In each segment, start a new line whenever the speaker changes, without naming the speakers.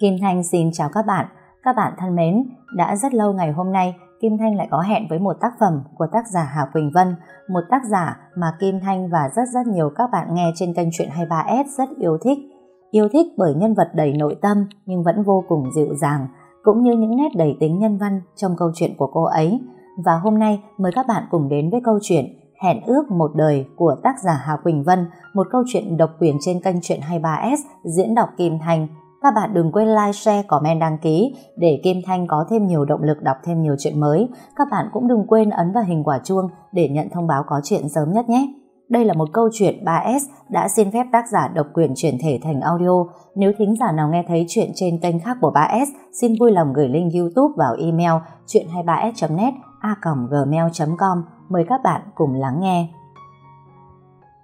Kim Thanh xin chào các bạn. Các bạn thân mến, đã rất lâu ngày hôm nay Kim Thanh lại có hẹn với một tác phẩm của tác giả Hà Quỳnh Vân, một tác giả mà Kim Thanh và rất rất nhiều các bạn nghe trên kênh Chuyện 23S rất yêu thích. Yêu thích bởi nhân vật đầy nội tâm nhưng vẫn vô cùng dịu dàng, cũng như những nét đầy tính nhân văn trong câu chuyện của cô ấy. Và hôm nay mời các bạn cùng đến với câu chuyện Hẹn ước một đời của tác giả Hà Quỳnh Vân, một câu chuyện độc quyền trên kênh Chuyện 23S diễn đọc Kim Thanh. Các bạn đừng quên like, share, comment, đăng ký để Kim Thanh có thêm nhiều động lực đọc thêm nhiều chuyện mới. Các bạn cũng đừng quên ấn vào hình quả chuông để nhận thông báo có chuyện sớm nhất nhé. Đây là một câu chuyện 3S đã xin phép tác giả độc quyền chuyển thể thành audio. Nếu thính giả nào nghe thấy chuyện trên kênh khác của 3S, xin vui lòng gửi link YouTube vào email chuyện23s.net a.gmail.com. Mời các bạn cùng lắng nghe.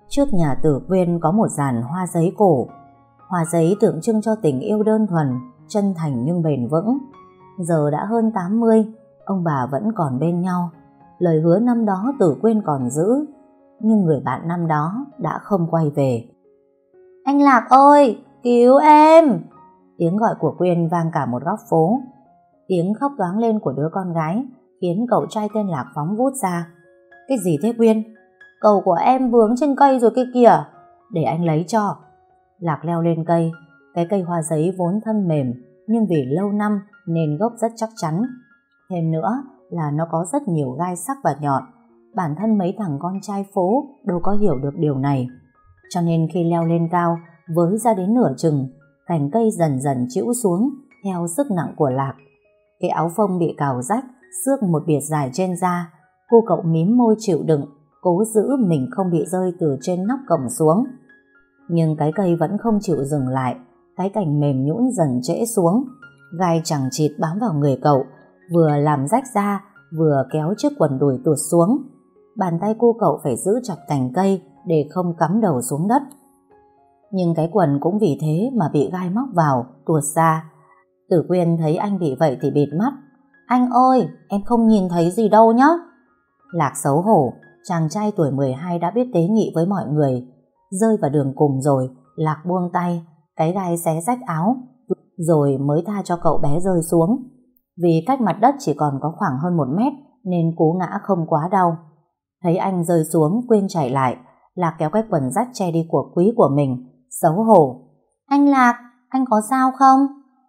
Trước nhà tử quyên có một dàn hoa giấy cổ Hoa giấy tượng trưng cho tình yêu đơn thuần, chân thành nhưng bền vững. Giờ đã hơn 80, ông bà vẫn còn bên nhau. Lời hứa năm đó tử quên còn giữ, nhưng người bạn năm đó đã không quay về. Anh Lạc ơi, cứu em! Tiếng gọi của Quyên vang cả một góc phố. Tiếng khóc toáng lên của đứa con gái khiến cậu trai tên Lạc phóng vút ra. Cái gì thế Quyên? Cầu của em vướng trên cây rồi kia kìa. Để anh lấy cho. Lạc leo lên cây, cái cây hoa giấy vốn thân mềm, nhưng vì lâu năm nên gốc rất chắc chắn. Thêm nữa là nó có rất nhiều gai sắc và nhọn. Bản thân mấy thằng con trai phố đâu có hiểu được điều này. Cho nên khi leo lên cao, với ra đến nửa chừng, cành cây dần dần chịu xuống theo sức nặng của Lạc. Cái áo phông bị cào rách, xước một biệt dài trên da. Cô cậu mím môi chịu đựng, cố giữ mình không bị rơi từ trên nóc cổng xuống. Nhưng cái cây vẫn không chịu dừng lại, cái cành mềm nhũn dần trễ xuống. Gai chẳng chịt bám vào người cậu, vừa làm rách da, vừa kéo chiếc quần đùi tuột xuống. Bàn tay cô cậu phải giữ chặt cành cây để không cắm đầu xuống đất. Nhưng cái quần cũng vì thế mà bị gai móc vào, tuột ra. Tử Quyên thấy anh bị vậy thì bịt mắt. Anh ơi, em không nhìn thấy gì đâu nhá. Lạc xấu hổ, chàng trai tuổi 12 đã biết tế nghị với mọi người rơi vào đường cùng rồi, Lạc buông tay, cái gai xé rách áo, rồi mới tha cho cậu bé rơi xuống. Vì cách mặt đất chỉ còn có khoảng hơn một mét, nên cú ngã không quá đau. Thấy anh rơi xuống, quên chạy lại, Lạc kéo cái quần rách che đi của quý của mình, xấu hổ. Anh Lạc, anh có sao không?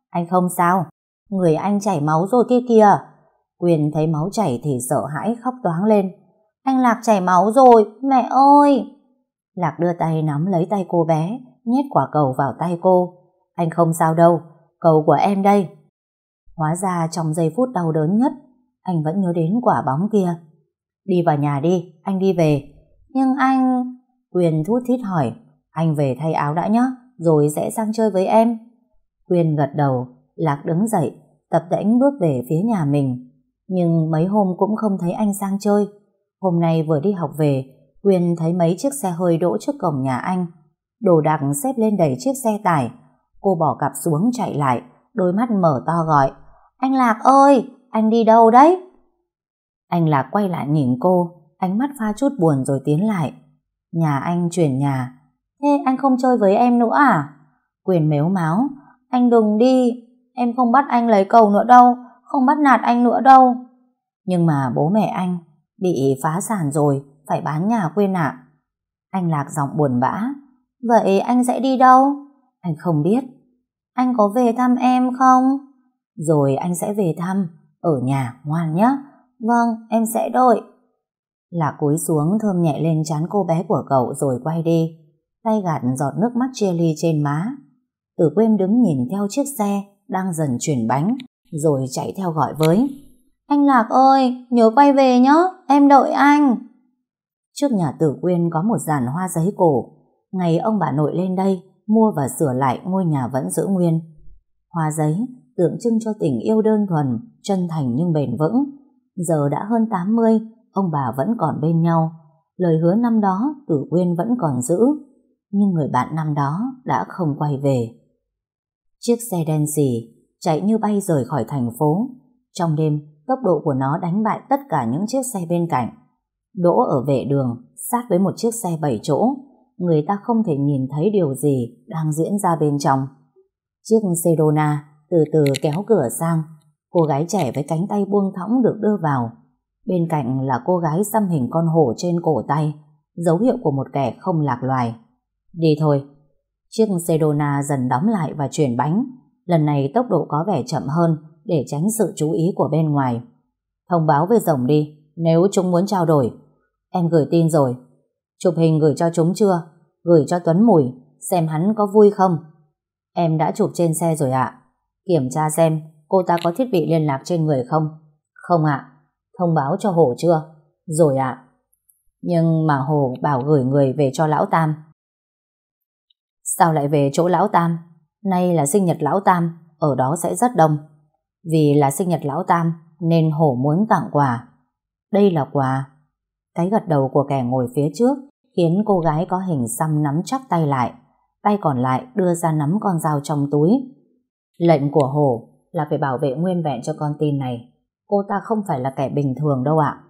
Anh không sao, người anh chảy máu rồi kia kìa. Quyền thấy máu chảy thì sợ hãi khóc toáng lên. Anh Lạc chảy máu rồi, mẹ ơi! Lạc đưa tay nắm lấy tay cô bé, nhét quả cầu vào tay cô. Anh không sao đâu, cầu của em đây. Hóa ra trong giây phút đau đớn nhất, anh vẫn nhớ đến quả bóng kia. Đi vào nhà đi, anh đi về. Nhưng anh... Quyền thút thít hỏi, anh về thay áo đã nhé, rồi sẽ sang chơi với em. Quyền gật đầu, Lạc đứng dậy, tập tễnh bước về phía nhà mình. Nhưng mấy hôm cũng không thấy anh sang chơi. Hôm nay vừa đi học về, Quyên thấy mấy chiếc xe hơi đỗ trước cổng nhà anh. Đồ đạc xếp lên đầy chiếc xe tải. Cô bỏ cặp xuống chạy lại, đôi mắt mở to gọi. Anh Lạc ơi, anh đi đâu đấy? Anh Lạc quay lại nhìn cô, ánh mắt pha chút buồn rồi tiến lại. Nhà anh chuyển nhà. Thế anh không chơi với em nữa à? Quyền mếu máu. Anh đừng đi, em không bắt anh lấy cầu nữa đâu, không bắt nạt anh nữa đâu. Nhưng mà bố mẹ anh bị phá sản rồi, phải bán nhà quên ạ. Anh Lạc giọng buồn bã. Vậy anh sẽ đi đâu? Anh không biết. Anh có về thăm em không? Rồi anh sẽ về thăm. Ở nhà, ngoan nhé. Vâng, em sẽ đợi. Lạc cúi xuống thơm nhẹ lên chán cô bé của cậu rồi quay đi. Tay gạt giọt nước mắt chia ly trên má. Tử quên đứng nhìn theo chiếc xe đang dần chuyển bánh rồi chạy theo gọi với. Anh Lạc ơi, nhớ quay về nhé, em đợi anh. Trước nhà tử quyên có một dàn hoa giấy cổ. Ngày ông bà nội lên đây, mua và sửa lại ngôi nhà vẫn giữ nguyên. Hoa giấy tượng trưng cho tình yêu đơn thuần, chân thành nhưng bền vững. Giờ đã hơn 80, ông bà vẫn còn bên nhau. Lời hứa năm đó tử quyên vẫn còn giữ, nhưng người bạn năm đó đã không quay về. Chiếc xe đen xì chạy như bay rời khỏi thành phố. Trong đêm, tốc độ của nó đánh bại tất cả những chiếc xe bên cạnh đỗ ở vệ đường, sát với một chiếc xe bảy chỗ. Người ta không thể nhìn thấy điều gì đang diễn ra bên trong. Chiếc Sedona từ từ kéo cửa sang. Cô gái trẻ với cánh tay buông thõng được đưa vào. Bên cạnh là cô gái xăm hình con hổ trên cổ tay, dấu hiệu của một kẻ không lạc loài. Đi thôi. Chiếc Sedona dần đóng lại và chuyển bánh. Lần này tốc độ có vẻ chậm hơn để tránh sự chú ý của bên ngoài. Thông báo về rồng đi, nếu chúng muốn trao đổi. Em gửi tin rồi. Chụp hình gửi cho chúng chưa? Gửi cho Tuấn Mùi, xem hắn có vui không? Em đã chụp trên xe rồi ạ. Kiểm tra xem cô ta có thiết bị liên lạc trên người không? Không ạ. Thông báo cho Hổ chưa? Rồi ạ. Nhưng mà Hồ bảo gửi người về cho Lão Tam. Sao lại về chỗ Lão Tam? Nay là sinh nhật Lão Tam, ở đó sẽ rất đông. Vì là sinh nhật Lão Tam, nên Hổ muốn tặng quà. Đây là quà. Cái gật đầu của kẻ ngồi phía trước khiến cô gái có hình xăm nắm chắc tay lại. Tay còn lại đưa ra nắm con dao trong túi. Lệnh của hồ là phải bảo vệ nguyên vẹn cho con tin này. Cô ta không phải là kẻ bình thường đâu ạ.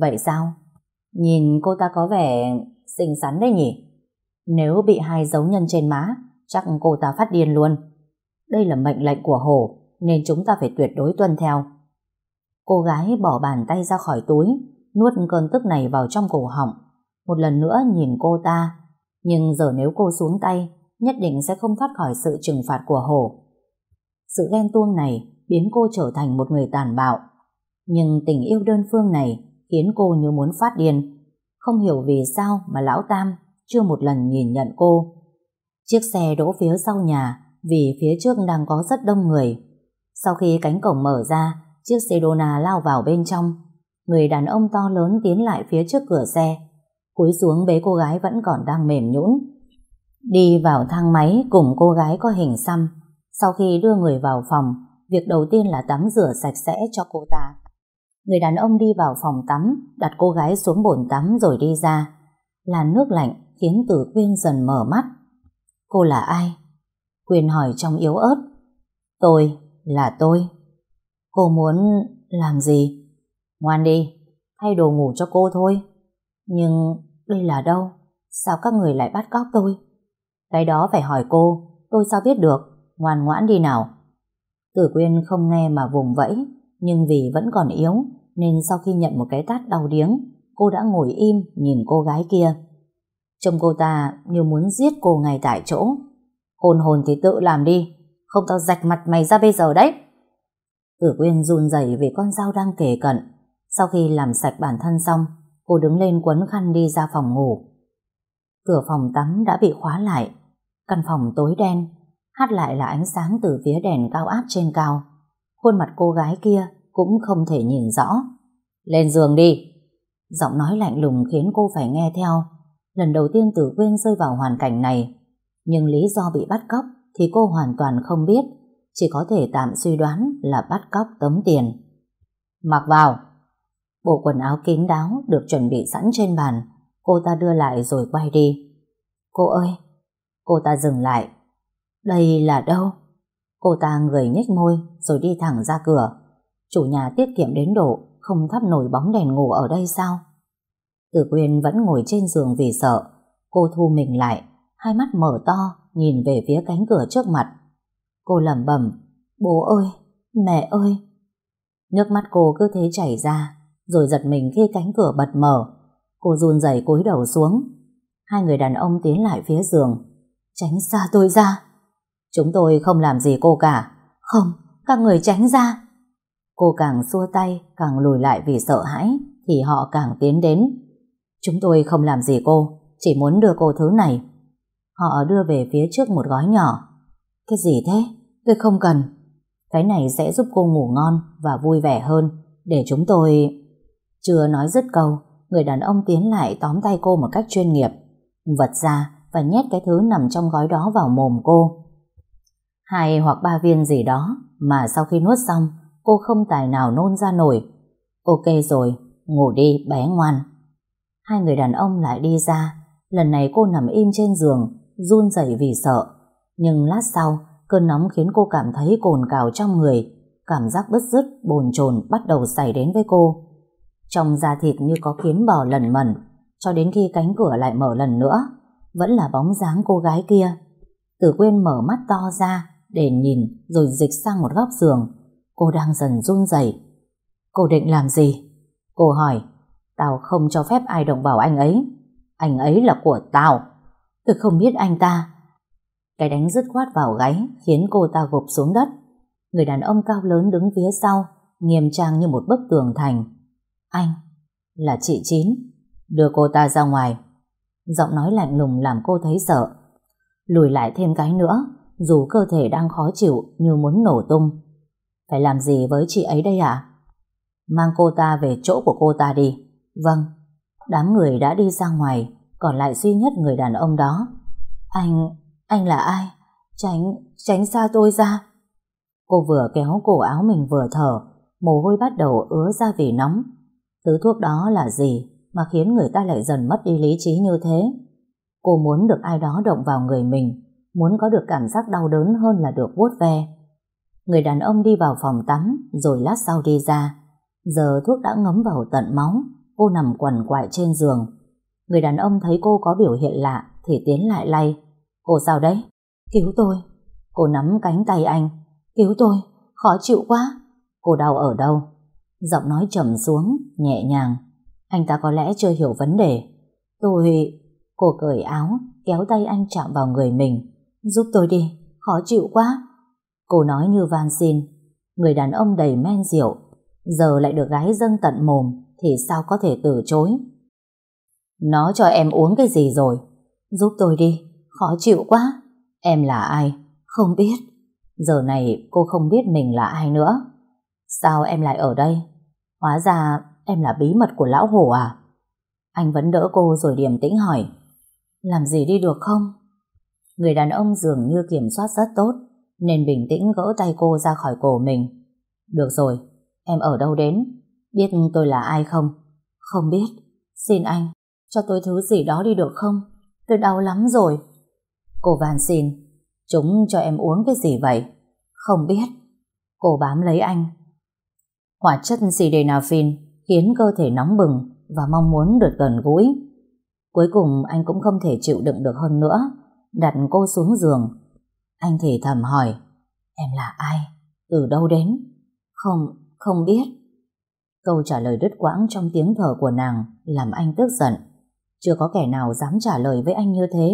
Vậy sao? Nhìn cô ta có vẻ xinh xắn đấy nhỉ? Nếu bị hai dấu nhân trên má, chắc cô ta phát điên luôn. Đây là mệnh lệnh của hồ nên chúng ta phải tuyệt đối tuân theo. Cô gái bỏ bàn tay ra khỏi túi, nuốt cơn tức này vào trong cổ họng. Một lần nữa nhìn cô ta, nhưng giờ nếu cô xuống tay, nhất định sẽ không thoát khỏi sự trừng phạt của Hổ. Sự ghen tuông này biến cô trở thành một người tàn bạo. Nhưng tình yêu đơn phương này khiến cô như muốn phát điên. Không hiểu vì sao mà Lão Tam chưa một lần nhìn nhận cô. Chiếc xe đỗ phía sau nhà vì phía trước đang có rất đông người. Sau khi cánh cổng mở ra, chiếc Sedona lao vào bên trong. Người đàn ông to lớn tiến lại phía trước cửa xe, cúi xuống bế cô gái vẫn còn đang mềm nhũn. Đi vào thang máy cùng cô gái có hình xăm. Sau khi đưa người vào phòng, việc đầu tiên là tắm rửa sạch sẽ cho cô ta. Người đàn ông đi vào phòng tắm, đặt cô gái xuống bồn tắm rồi đi ra. Làn nước lạnh khiến Tử Quyên dần mở mắt. Cô là ai? Quyên hỏi trong yếu ớt. Tôi, là tôi. Cô muốn làm gì? Ngoan đi, thay đồ ngủ cho cô thôi. Nhưng đây là đâu? Sao các người lại bắt cóc tôi? Cái đó phải hỏi cô, tôi sao biết được? Ngoan ngoãn đi nào. Tử Quyên không nghe mà vùng vẫy, nhưng vì vẫn còn yếu, nên sau khi nhận một cái tát đau điếng, cô đã ngồi im nhìn cô gái kia. Trông cô ta như muốn giết cô ngay tại chỗ. Hồn hồn thì tự làm đi, không tao rạch mặt mày ra bây giờ đấy. Tử Quyên run rẩy vì con dao đang kề cận. Sau khi làm sạch bản thân xong, cô đứng lên quấn khăn đi ra phòng ngủ. Cửa phòng tắm đã bị khóa lại. Căn phòng tối đen, hát lại là ánh sáng từ phía đèn cao áp trên cao. Khuôn mặt cô gái kia cũng không thể nhìn rõ. Lên giường đi! Giọng nói lạnh lùng khiến cô phải nghe theo. Lần đầu tiên Tử Quyên rơi vào hoàn cảnh này. Nhưng lý do bị bắt cóc thì cô hoàn toàn không biết. Chỉ có thể tạm suy đoán là bắt cóc tống tiền. Mặc vào! Bộ quần áo kín đáo được chuẩn bị sẵn trên bàn. Cô ta đưa lại rồi quay đi. Cô ơi! Cô ta dừng lại. Đây là đâu? Cô ta người nhếch môi rồi đi thẳng ra cửa. Chủ nhà tiết kiệm đến độ không thắp nổi bóng đèn ngủ ở đây sao? Tử Quyên vẫn ngồi trên giường vì sợ. Cô thu mình lại, hai mắt mở to, nhìn về phía cánh cửa trước mặt. Cô lẩm bẩm, bố ơi, mẹ ơi. Nước mắt cô cứ thế chảy ra, rồi giật mình khi cánh cửa bật mở. Cô run rẩy cúi đầu xuống. Hai người đàn ông tiến lại phía giường. Tránh xa tôi ra. Chúng tôi không làm gì cô cả. Không, các người tránh ra. Cô càng xua tay, càng lùi lại vì sợ hãi, thì họ càng tiến đến. Chúng tôi không làm gì cô, chỉ muốn đưa cô thứ này. Họ đưa về phía trước một gói nhỏ. Cái gì thế? Tôi không cần. Cái này sẽ giúp cô ngủ ngon và vui vẻ hơn, để chúng tôi... Chưa nói dứt câu, người đàn ông tiến lại tóm tay cô một cách chuyên nghiệp, vật ra và nhét cái thứ nằm trong gói đó vào mồm cô. Hai hoặc ba viên gì đó mà sau khi nuốt xong cô không tài nào nôn ra nổi. Ok rồi, ngủ đi bé ngoan. Hai người đàn ông lại đi ra, lần này cô nằm im trên giường, run rẩy vì sợ. Nhưng lát sau, cơn nóng khiến cô cảm thấy cồn cào trong người, cảm giác bứt rứt, bồn chồn bắt đầu xảy đến với cô. Trong da thịt như có kiến bò lần mẩn, cho đến khi cánh cửa lại mở lần nữa, vẫn là bóng dáng cô gái kia. Tử quên mở mắt to ra, để nhìn rồi dịch sang một góc giường. Cô đang dần run rẩy. Cô định làm gì? Cô hỏi. Tao không cho phép ai động vào anh ấy. Anh ấy là của tao. Tôi không biết anh ta. Cái đánh dứt khoát vào gáy khiến cô ta gục xuống đất. Người đàn ông cao lớn đứng phía sau, nghiêm trang như một bức tường thành. Anh, là chị Chín. Đưa cô ta ra ngoài. Giọng nói lạnh lùng làm cô thấy sợ. Lùi lại thêm cái nữa, dù cơ thể đang khó chịu như muốn nổ tung. Phải làm gì với chị ấy đây ạ? Mang cô ta về chỗ của cô ta đi. Vâng. Đám người đã đi ra ngoài, còn lại duy nhất người đàn ông đó. Anh, anh là ai? Tránh, tránh xa tôi ra. Cô vừa kéo cổ áo mình vừa thở, mồ hôi bắt đầu ứa ra vì nóng. Thứ thuốc đó là gì mà khiến người ta lại dần mất đi lý trí như thế? Cô muốn được ai đó động vào người mình, muốn có được cảm giác đau đớn hơn là được vuốt ve. Người đàn ông đi vào phòng tắm, rồi lát sau đi ra. Giờ thuốc đã ngấm vào tận máu, cô nằm quằn quại trên giường. Người đàn ông thấy cô có biểu hiện lạ thì tiến lại lay. Cô sao đấy? Cứu tôi. Cô nắm cánh tay anh. Cứu tôi, khó chịu quá. Cô đau ở đâu? Giọng nói trầm xuống, nhẹ nhàng. Anh ta có lẽ chưa hiểu vấn đề. Tôi... Cô cởi áo, kéo tay anh chạm vào người mình. Giúp tôi đi, khó chịu quá. Cô nói như van xin. Người đàn ông đầy men rượu, giờ lại được gái dâng tận mồm, thì sao có thể từ chối. Nó cho em uống cái gì rồi? Giúp tôi đi, khó chịu quá. Em là ai? Không biết. Giờ này cô không biết mình là ai nữa. Sao em lại ở đây? Hóa ra em là bí mật của lão hổ à? Anh vẫn đỡ cô rồi điềm tĩnh hỏi. Làm gì đi được không? Người đàn ông dường như kiểm soát rất tốt, nên bình tĩnh gỡ tay cô ra khỏi cổ mình. Được rồi, em ở đâu đến? Biết tôi là ai không? Không biết. Xin anh, cho tôi thứ gì đó đi được không? Tôi đau lắm rồi. Cô van xin, chúng cho em uống cái gì vậy? Không biết. Cô bám lấy anh. Hoạt chất sildenafil khiến cơ thể nóng bừng và mong muốn được gần gũi. Cuối cùng anh cũng không thể chịu đựng được hơn nữa, đặt cô xuống giường. Anh thì thầm hỏi, em là ai? Từ đâu đến? Không, không biết. Câu trả lời đứt quãng trong tiếng thở của nàng làm anh tức giận. Chưa có kẻ nào dám trả lời với anh như thế.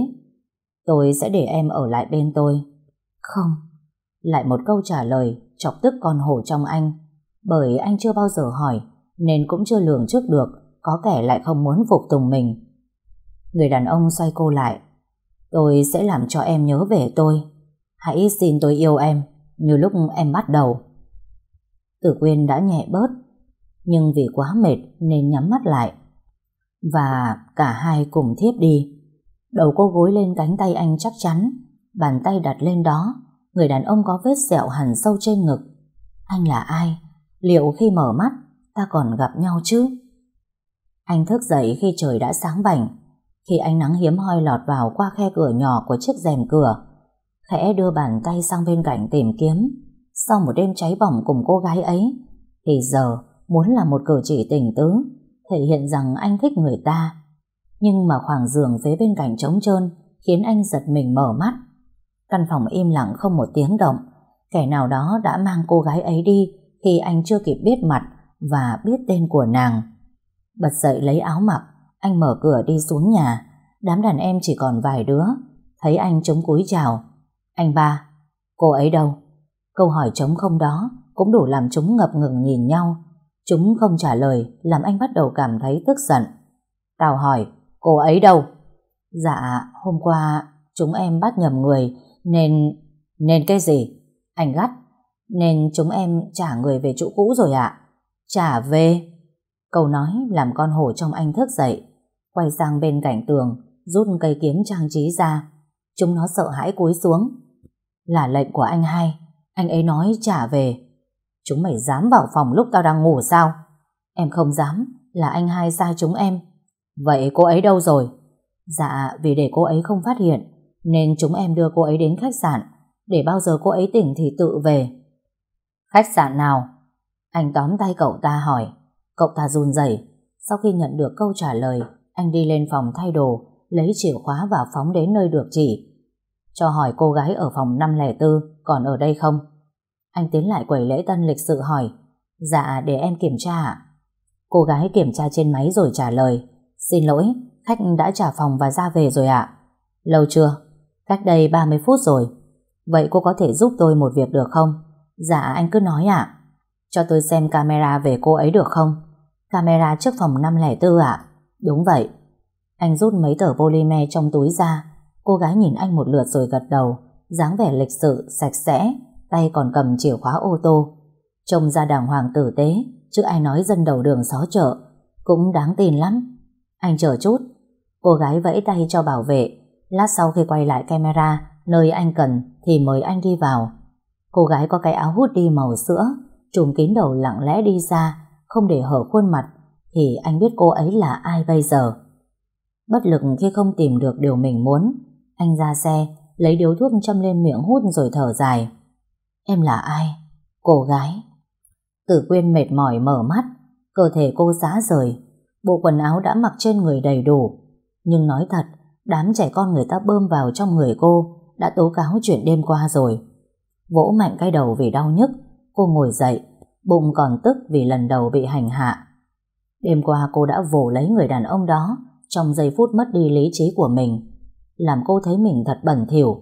Tôi sẽ để em ở lại bên tôi. Không. Lại một câu trả lời chọc tức con hổ trong anh. Bởi anh chưa bao giờ hỏi nên cũng chưa lường trước được có kẻ lại không muốn phục tùng mình. Người đàn ông xoay cô lại. Tôi sẽ làm cho em nhớ về tôi. Hãy xin tôi yêu em như lúc em bắt đầu. Tử Quyên đã nhẹ bớt nhưng vì quá mệt nên nhắm mắt lại. Và cả hai cùng thiếp đi. Đầu cô gối lên cánh tay anh chắc chắn, bàn tay đặt lên đó, người đàn ông có vết sẹo hẳn sâu trên ngực. Anh là ai? Liệu khi mở mắt, ta còn gặp nhau chứ? Anh thức dậy khi trời đã sáng bảnh, khi ánh nắng hiếm hoi lọt vào qua khe cửa nhỏ của chiếc rèm cửa. Khẽ đưa bàn tay sang bên cạnh tìm kiếm. Sau một đêm cháy bỏng cùng cô gái ấy, thì giờ muốn làm một cử chỉ tình tứ, thể hiện rằng anh thích người ta. Nhưng mà khoảng giường phía bên cạnh trống trơn khiến anh giật mình mở mắt. Căn phòng im lặng không một tiếng động, kẻ nào đó đã mang cô gái ấy đi khi anh chưa kịp biết mặt và biết tên của nàng. Bật dậy lấy áo mặc, anh mở cửa đi xuống nhà, đám đàn em chỉ còn vài đứa, thấy anh chống cúi chào. Anh ba, cô ấy đâu? Câu hỏi trống không đó cũng đủ làm chúng ngập ngừng nhìn nhau. Chúng không trả lời làm anh bắt đầu cảm thấy tức giận. Tào hỏi, cô ấy đâu? Dạ, hôm qua chúng em bắt nhầm người nên... Nên cái gì? Anh gắt. Nên chúng em trả người về chỗ cũ rồi ạ. Trả về? Câu nói làm con hổ trong anh thức dậy. Quay sang bên cạnh tường, rút cây kiếm trang trí ra. Chúng nó sợ hãi cúi xuống. Là lệnh của anh hai. Anh ấy nói trả về. Chúng mày dám vào phòng lúc tao đang ngủ sao? Em không dám, là anh hai sai chúng em. Vậy cô ấy đâu rồi? Dạ, vì để cô ấy không phát hiện, nên chúng em đưa cô ấy đến khách sạn, để bao giờ cô ấy tỉnh thì tự về. Khách sạn nào? Anh tóm tay cậu ta hỏi. Cậu ta run rẩy. Sau khi nhận được câu trả lời, anh đi lên phòng thay đồ, lấy chìa khóa và phóng đến nơi được chỉ. cho hỏi cô gái ở phòng 504 còn ở đây không? Anh tiến lại quầy lễ tân lịch sự hỏi. Dạ, để em kiểm tra ạ. Cô gái kiểm tra trên máy rồi trả lời. Xin lỗi, khách đã trả phòng và ra về rồi ạ. Lâu chưa? Cách đây 30 phút rồi. Vậy cô có thể giúp tôi một việc được không? Dạ, anh cứ nói ạ. Cho tôi xem camera về cô ấy được không? Camera trước phòng 504 ạ. Đúng vậy. Anh rút mấy tờ polymer trong túi ra. Cô gái nhìn anh một lượt rồi gật đầu. dáng vẻ lịch sự, sạch sẽ, tay còn cầm chìa khóa ô tô. Trông ra đàng hoàng tử tế, chứ ai nói dân đầu đường xó chợ. Cũng đáng tin lắm. Anh chờ chút. Cô gái vẫy tay cho bảo vệ. Lát sau khi quay lại camera, nơi anh cần thì mời anh đi vào. Cô gái có cái áo hút đi màu sữa, trùm kín đầu lặng lẽ đi ra, không để hở khuôn mặt, thì anh biết cô ấy là ai bây giờ. Bất lực khi không tìm được điều mình muốn, anh ra xe, lấy điếu thuốc châm lên miệng hút rồi thở dài. Em là ai? Cô gái. Tử Quyên mệt mỏi mở mắt, cơ thể cô giá rời, bộ quần áo đã mặc trên người đầy đủ. Nhưng nói thật, đám trẻ con người ta bơm vào trong người cô đã tố cáo chuyện đêm qua rồi. Vỗ mạnh cái đầu vì đau nhức, cô ngồi dậy, bụng còn tức vì lần đầu bị hành hạ. Đêm qua cô đã vồ lấy người đàn ông đó trong giây phút mất đi lý trí của mình, làm cô thấy mình thật bẩn thỉu.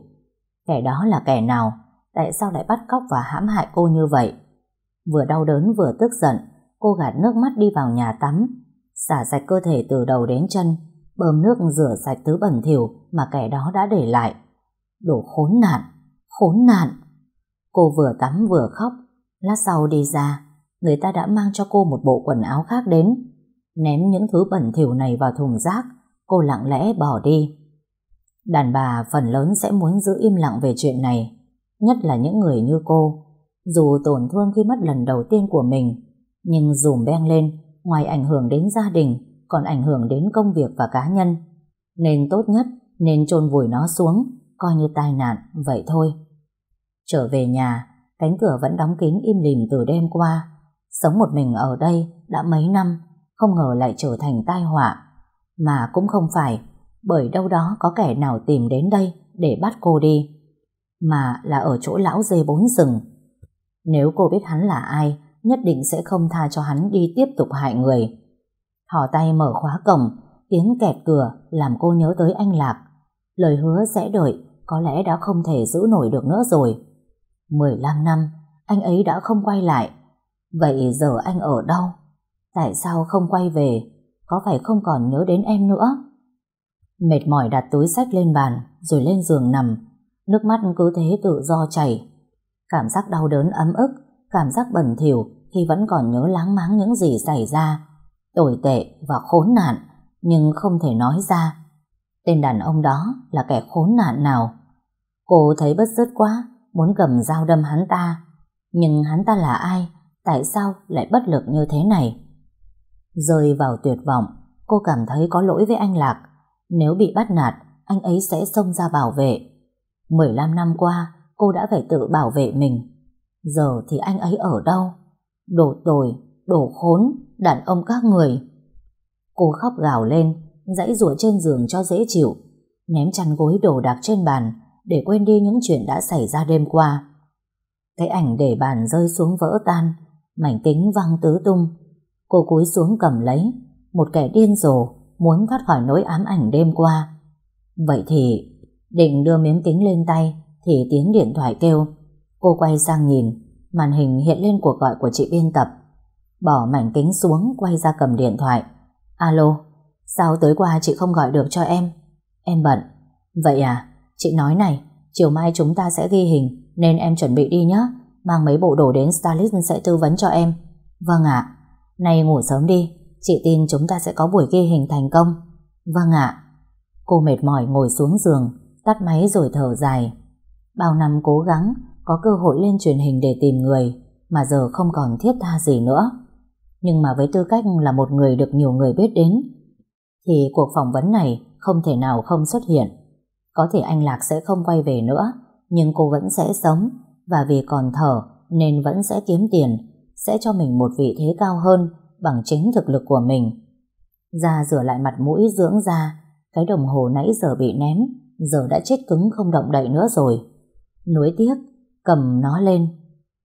Kẻ đó là kẻ nào? Tại sao lại bắt cóc và hãm hại cô như vậy? Vừa đau đớn vừa tức giận, cô gạt nước mắt đi vào nhà tắm, xả sạch cơ thể từ đầu đến chân, bơm nước rửa sạch thứ bẩn thỉu mà kẻ đó đã để lại. Đồ khốn nạn, khốn nạn. Cô vừa tắm vừa khóc, lát sau đi ra, người ta đã mang cho cô một bộ quần áo khác đến, ném những thứ bẩn thỉu này vào thùng rác, cô lặng lẽ bỏ đi. Đàn bà phần lớn sẽ muốn giữ im lặng về chuyện này, nhất là những người như cô. Dù tổn thương khi mất lần đầu tiên của mình, nhưng dùm beng lên, ngoài ảnh hưởng đến gia đình, còn ảnh hưởng đến công việc và cá nhân. Nên tốt nhất nên chôn vùi nó xuống, coi như tai nạn, vậy thôi. Trở về nhà, cánh cửa vẫn đóng kín im lìm từ đêm qua. Sống một mình ở đây đã mấy năm, không ngờ lại trở thành tai họa. Mà cũng không phải, bởi đâu đó có kẻ nào tìm đến đây để bắt cô đi. Mà là ở chỗ lão dê bốn rừng. Nếu cô biết hắn là ai, nhất định sẽ không tha cho hắn đi tiếp tục hại người. Thỏ tay mở khóa cổng, tiếng kẹt cửa làm cô nhớ tới anh Lạc. Lời hứa sẽ đợi, có lẽ đã không thể giữ nổi được nữa rồi. 15 năm, anh ấy đã không quay lại. Vậy giờ anh ở đâu? Tại sao không quay về? Có phải không còn nhớ đến em nữa? Mệt mỏi đặt túi sách lên bàn, rồi lên giường nằm. Nước mắt cứ thế tự do chảy. Cảm giác đau đớn ấm ức, cảm giác bẩn thỉu khi vẫn còn nhớ láng máng những gì xảy ra. Tồi tệ và khốn nạn, nhưng không thể nói ra. Tên đàn ông đó là kẻ khốn nạn nào? Cô thấy bất dứt quá, muốn cầm dao đâm hắn ta. Nhưng hắn ta là ai? Tại sao lại bất lực như thế này? Rơi vào tuyệt vọng, cô cảm thấy có lỗi với anh Lạc. Nếu bị bắt nạt, anh ấy sẽ xông ra bảo vệ. 15 năm qua, cô đã phải tự bảo vệ mình. Giờ thì anh ấy ở đâu? Đồ tồi, đồ khốn, đàn ông các người. Cô khóc gào lên, dãy rủa trên giường cho dễ chịu, ném chăn gối đồ đạc trên bàn để quên đi những chuyện đã xảy ra đêm qua. Cái ảnh để bàn rơi xuống vỡ tan, mảnh kính văng tứ tung. Cô cúi xuống cầm lấy, một kẻ điên rồ muốn thoát khỏi nỗi ám ảnh đêm qua. Vậy thì, định đưa miếng kính lên tay, thì tiếng điện thoại kêu. Cô quay sang nhìn, màn hình hiện lên cuộc gọi của chị biên tập. Bỏ mảnh kính xuống, quay ra cầm điện thoại. Alo, sao tối qua chị không gọi được cho em? Em bận. Vậy à, chị nói này, chiều mai chúng ta sẽ ghi hình, nên em chuẩn bị đi nhé. Mang mấy bộ đồ đến stylist sẽ tư vấn cho em. Vâng ạ. À. Nay ngủ sớm đi, chị tin chúng ta sẽ có buổi ghi hình thành công. Vâng ạ. Cô mệt mỏi ngồi xuống giường, tắt máy rồi thở dài. Bao năm cố gắng, có cơ hội lên truyền hình để tìm người, mà giờ không còn thiết tha gì nữa. Nhưng mà với tư cách là một người được nhiều người biết đến, thì cuộc phỏng vấn này không thể nào không xuất hiện. Có thể anh Lạc sẽ không quay về nữa, nhưng cô vẫn sẽ sống, và vì còn thở nên vẫn sẽ kiếm tiền, sẽ cho mình một vị thế cao hơn bằng chính thực lực của mình. Ra rửa lại mặt mũi dưỡng da, cái đồng hồ nãy giờ bị ném, giờ đã chết cứng không động đậy nữa rồi. Nuối tiếc, cầm nó lên.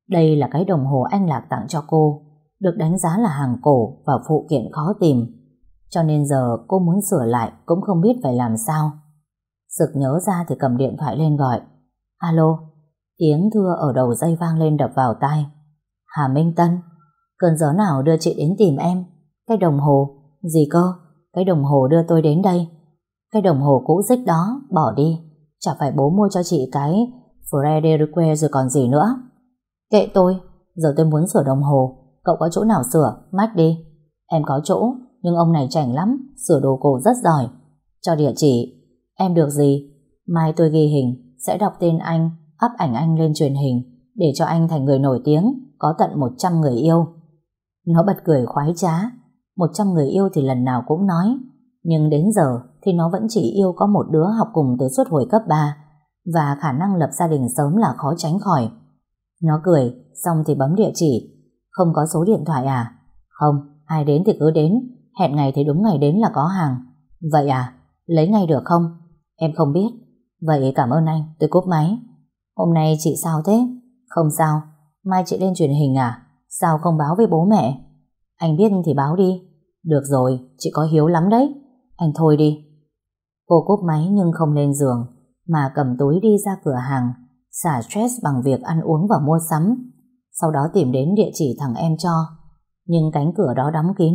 Đây là cái đồng hồ anh Lạc tặng cho cô, được đánh giá là hàng cổ và phụ kiện khó tìm. Cho nên giờ cô muốn sửa lại cũng không biết phải làm sao. Sực nhớ ra thì cầm điện thoại lên gọi. Alo, tiếng thưa ở đầu dây vang lên đập vào tai. Hà Minh Tân, cơn gió nào đưa chị đến tìm em? Cái đồng hồ, gì cơ? Cái đồng hồ đưa tôi đến đây. Cái đồng hồ cũ rích đó, bỏ đi. Chả phải bố mua cho chị cái Frederique rồi còn gì nữa. Kệ tôi, giờ tôi muốn sửa đồng hồ. Cậu có chỗ nào sửa, mách đi. Em có chỗ, nhưng ông này chảnh lắm, sửa đồ cổ rất giỏi. Cho địa chỉ. Em được gì? Mai tôi ghi hình, sẽ đọc tên anh, up ảnh anh lên truyền hình, để cho anh thành người nổi tiếng, có tận 100 người yêu. Nó bật cười khoái trá. 100 người yêu thì lần nào cũng nói, nhưng đến giờ thì nó vẫn chỉ yêu có một đứa học cùng từ suốt hồi cấp 3 và khả năng lập gia đình sớm là khó tránh khỏi. Nó cười, xong thì bấm địa chỉ. Không có số điện thoại à? Không, ai đến thì cứ đến, hẹn ngày thì đúng ngày đến là có hàng. Vậy à, lấy ngay được không? Em không biết. Vậy cảm ơn anh, tôi cúp máy. Hôm nay chị sao thế? Không sao, mai chị lên truyền hình à? Sao không báo với bố mẹ? Anh biết thì báo đi. Được rồi, chị có hiếu lắm đấy. Anh thôi đi. Cô cúp máy nhưng không lên giường, mà cầm túi đi ra cửa hàng, xả stress bằng việc ăn uống và mua sắm. Sau đó tìm đến địa chỉ thằng em cho. Nhưng cánh cửa đó đóng kín.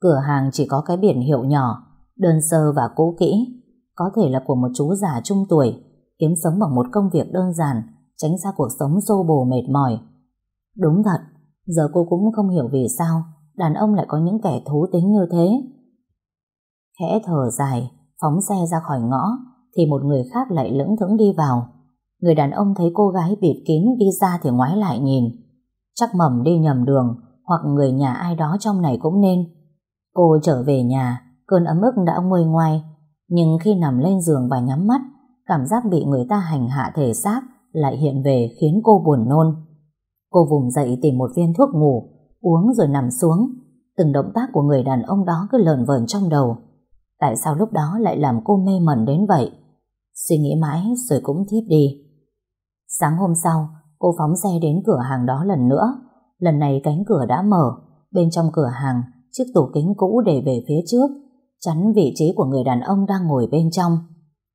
Cửa hàng chỉ có cái biển hiệu nhỏ, đơn sơ và cũ kỹ. Có thể là của một chú già trung tuổi, kiếm sống bằng một công việc đơn giản, tránh xa cuộc sống xô bồ mệt mỏi. Đúng thật, giờ cô cũng không hiểu vì sao đàn ông lại có những kẻ thú tính như thế. Khẽ thở dài, phóng xe ra khỏi ngõ, thì một người khác lại lững thững đi vào. Người đàn ông thấy cô gái bịt kín đi ra thì ngoái lại nhìn. Chắc mầm đi nhầm đường, hoặc người nhà ai đó trong này cũng nên. Cô trở về nhà, cơn ấm ức đã nguôi ngoai, nhưng khi nằm lên giường và nhắm mắt, cảm giác bị người ta hành hạ thể xác lại hiện về khiến cô buồn nôn. Cô vùng dậy tìm một viên thuốc ngủ, uống rồi nằm xuống. Từng động tác của người đàn ông đó cứ lờn vờn trong đầu. Tại sao lúc đó lại làm cô mê mẩn đến vậy? Suy nghĩ mãi rồi cũng thiếp đi. Sáng hôm sau, cô phóng xe đến cửa hàng đó lần nữa. Lần này cánh cửa đã mở. Bên trong cửa hàng, chiếc tủ kính cũ để về phía trước, chắn vị trí của người đàn ông đang ngồi bên trong.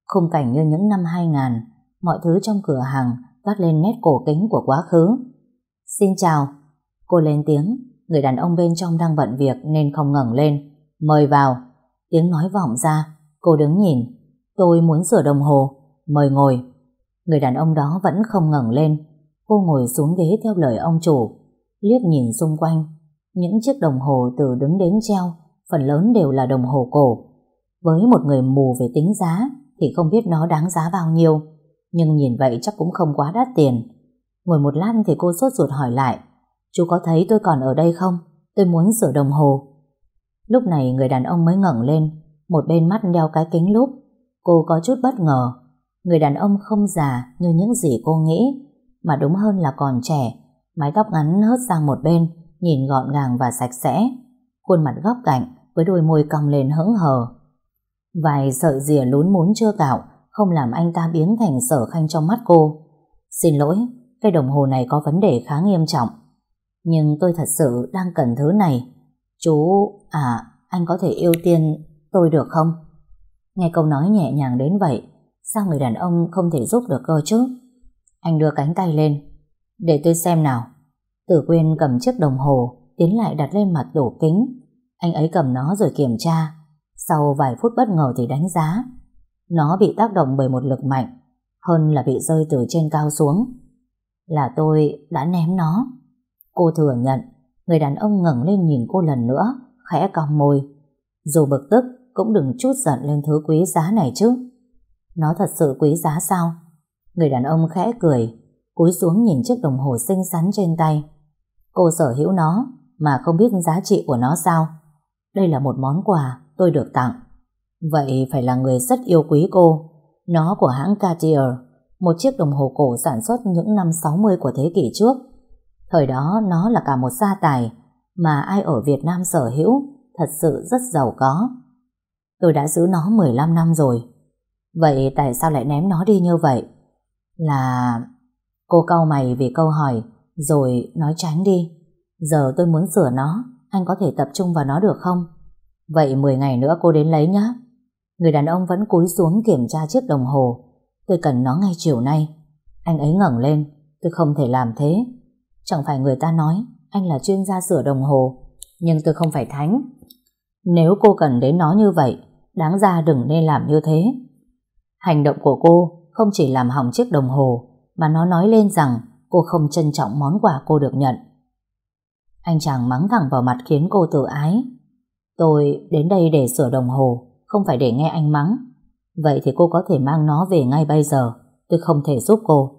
Khung cảnh như những năm 2000, mọi thứ trong cửa hàng toát lên nét cổ kính của quá khứ. Xin chào. Cô lên tiếng, người đàn ông bên trong đang bận việc nên không ngẩng lên. Mời vào. Tiếng nói vọng ra, cô đứng nhìn. Tôi muốn sửa đồng hồ, mời ngồi. Người đàn ông đó vẫn không ngẩng lên. Cô ngồi xuống ghế theo lời ông chủ, liếc nhìn xung quanh. Những chiếc đồng hồ từ đứng đến treo, phần lớn đều là đồng hồ cổ. Với một người mù về tính giá, thì không biết nó đáng giá bao nhiêu. Nhưng nhìn vậy chắc cũng không quá đắt tiền. Ngồi một lát thì cô sốt ruột hỏi lại, chú có thấy tôi còn ở đây không? Tôi muốn sửa đồng hồ. Lúc này người đàn ông mới ngẩng lên, một bên mắt đeo cái kính lúp. Cô có chút bất ngờ. Người đàn ông không già như những gì cô nghĩ, mà đúng hơn là còn trẻ. Mái tóc ngắn hớt sang một bên, nhìn gọn gàng và sạch sẽ. Khuôn mặt góc cạnh với đôi môi cong lên hững hờ. Vài sợi rìa lún mún chưa cạo không làm anh ta biến thành sở khanh trong mắt cô. Xin lỗi, cái đồng hồ này có vấn đề khá nghiêm trọng. Nhưng tôi thật sự đang cần thứ này. Chú, à, anh có thể ưu tiên tôi được không? Nghe câu nói nhẹ nhàng đến vậy, sao người đàn ông không thể giúp được cơ chứ? Anh đưa cánh tay lên. Để tôi xem nào. Tử Quyên cầm chiếc đồng hồ, tiến lại đặt lên mặt đổ kính. Anh ấy cầm nó rồi kiểm tra. Sau vài phút bất ngờ thì đánh giá. Nó bị tác động bởi một lực mạnh, hơn là bị rơi từ trên cao xuống. Là tôi đã ném nó. Cô thừa nhận, người đàn ông ngẩng lên nhìn cô lần nữa, khẽ cong môi. Dù bực tức, cũng đừng chút giận lên thứ quý giá này chứ. Nó thật sự quý giá sao? Người đàn ông khẽ cười, cúi xuống nhìn chiếc đồng hồ xinh xắn trên tay. Cô sở hữu nó, mà không biết giá trị của nó sao? Đây là một món quà tôi được tặng. Vậy phải là người rất yêu quý cô. Nó của hãng Cartier, một chiếc đồng hồ cổ sản xuất những năm 60 của thế kỷ trước. Thời đó nó là cả một gia tài mà ai ở Việt Nam sở hữu thật sự rất giàu có. Tôi đã giữ nó 15 năm rồi. Vậy tại sao lại ném nó đi như vậy? Là... Cô cau mày vì câu hỏi, rồi nói tránh đi. Giờ tôi muốn sửa nó, anh có thể tập trung vào nó được không? Vậy 10 ngày nữa cô đến lấy nhé. Người đàn ông vẫn cúi xuống kiểm tra chiếc đồng hồ. Tôi cần nó ngay chiều nay. Anh ấy ngẩng lên, tôi không thể làm thế. Chẳng phải người ta nói anh là chuyên gia sửa đồng hồ, nhưng tôi không phải thánh. Nếu cô cần đến nó như vậy, đáng ra đừng nên làm như thế. Hành động của cô không chỉ làm hỏng chiếc đồng hồ, mà nó nói lên rằng cô không trân trọng món quà cô được nhận. Anh chàng mắng thẳng vào mặt khiến cô tự ái. Tôi đến đây để sửa đồng hồ, không phải để nghe anh mắng. Vậy thì cô có thể mang nó về ngay bây giờ, tôi không thể giúp cô.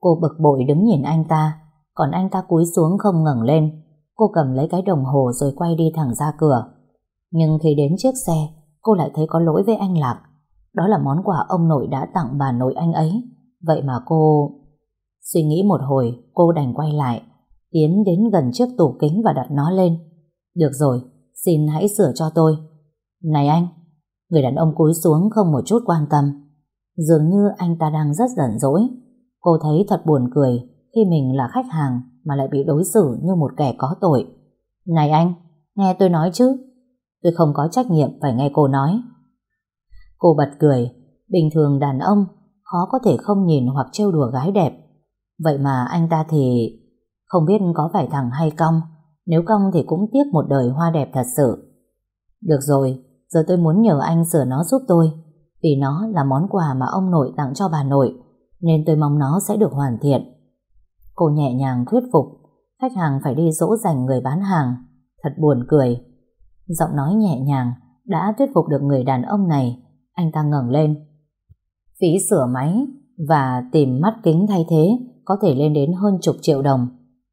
Cô bực bội đứng nhìn anh ta, còn anh ta cúi xuống không ngẩng lên. Cô cầm lấy cái đồng hồ rồi quay đi thẳng ra cửa. Nhưng khi đến chiếc xe, cô lại thấy có lỗi với anh Lạc. Đó là món quà ông nội đã tặng bà nội anh ấy. Vậy mà cô... Suy nghĩ một hồi, cô đành quay lại, tiến đến gần chiếc tủ kính và đặt nó lên. Được rồi, xin hãy sửa cho tôi. Này anh, người đàn ông cúi xuống không một chút quan tâm. Dường như anh ta đang rất giận dỗi. Cô thấy thật buồn cười khi mình là khách hàng mà lại bị đối xử như một kẻ có tội. Này anh, nghe tôi nói chứ. Tôi không có trách nhiệm phải nghe cô nói. Cô bật cười, bình thường đàn ông khó có thể không nhìn hoặc trêu đùa gái đẹp. Vậy mà anh ta thì không biết có phải thẳng hay cong, nếu cong thì cũng tiếc một đời hoa đẹp thật sự. Được rồi, giờ tôi muốn nhờ anh sửa nó giúp tôi, vì nó là món quà mà ông nội tặng cho bà nội, nên tôi mong nó sẽ được hoàn thiện. Cô nhẹ nhàng thuyết phục, khách hàng phải đi dỗ dành người bán hàng, thật buồn cười. Giọng nói nhẹ nhàng đã thuyết phục được người đàn ông này, anh ta ngẩng lên. Phí sửa máy và tìm mắt kính thay thế có thể lên đến hơn chục triệu đồng.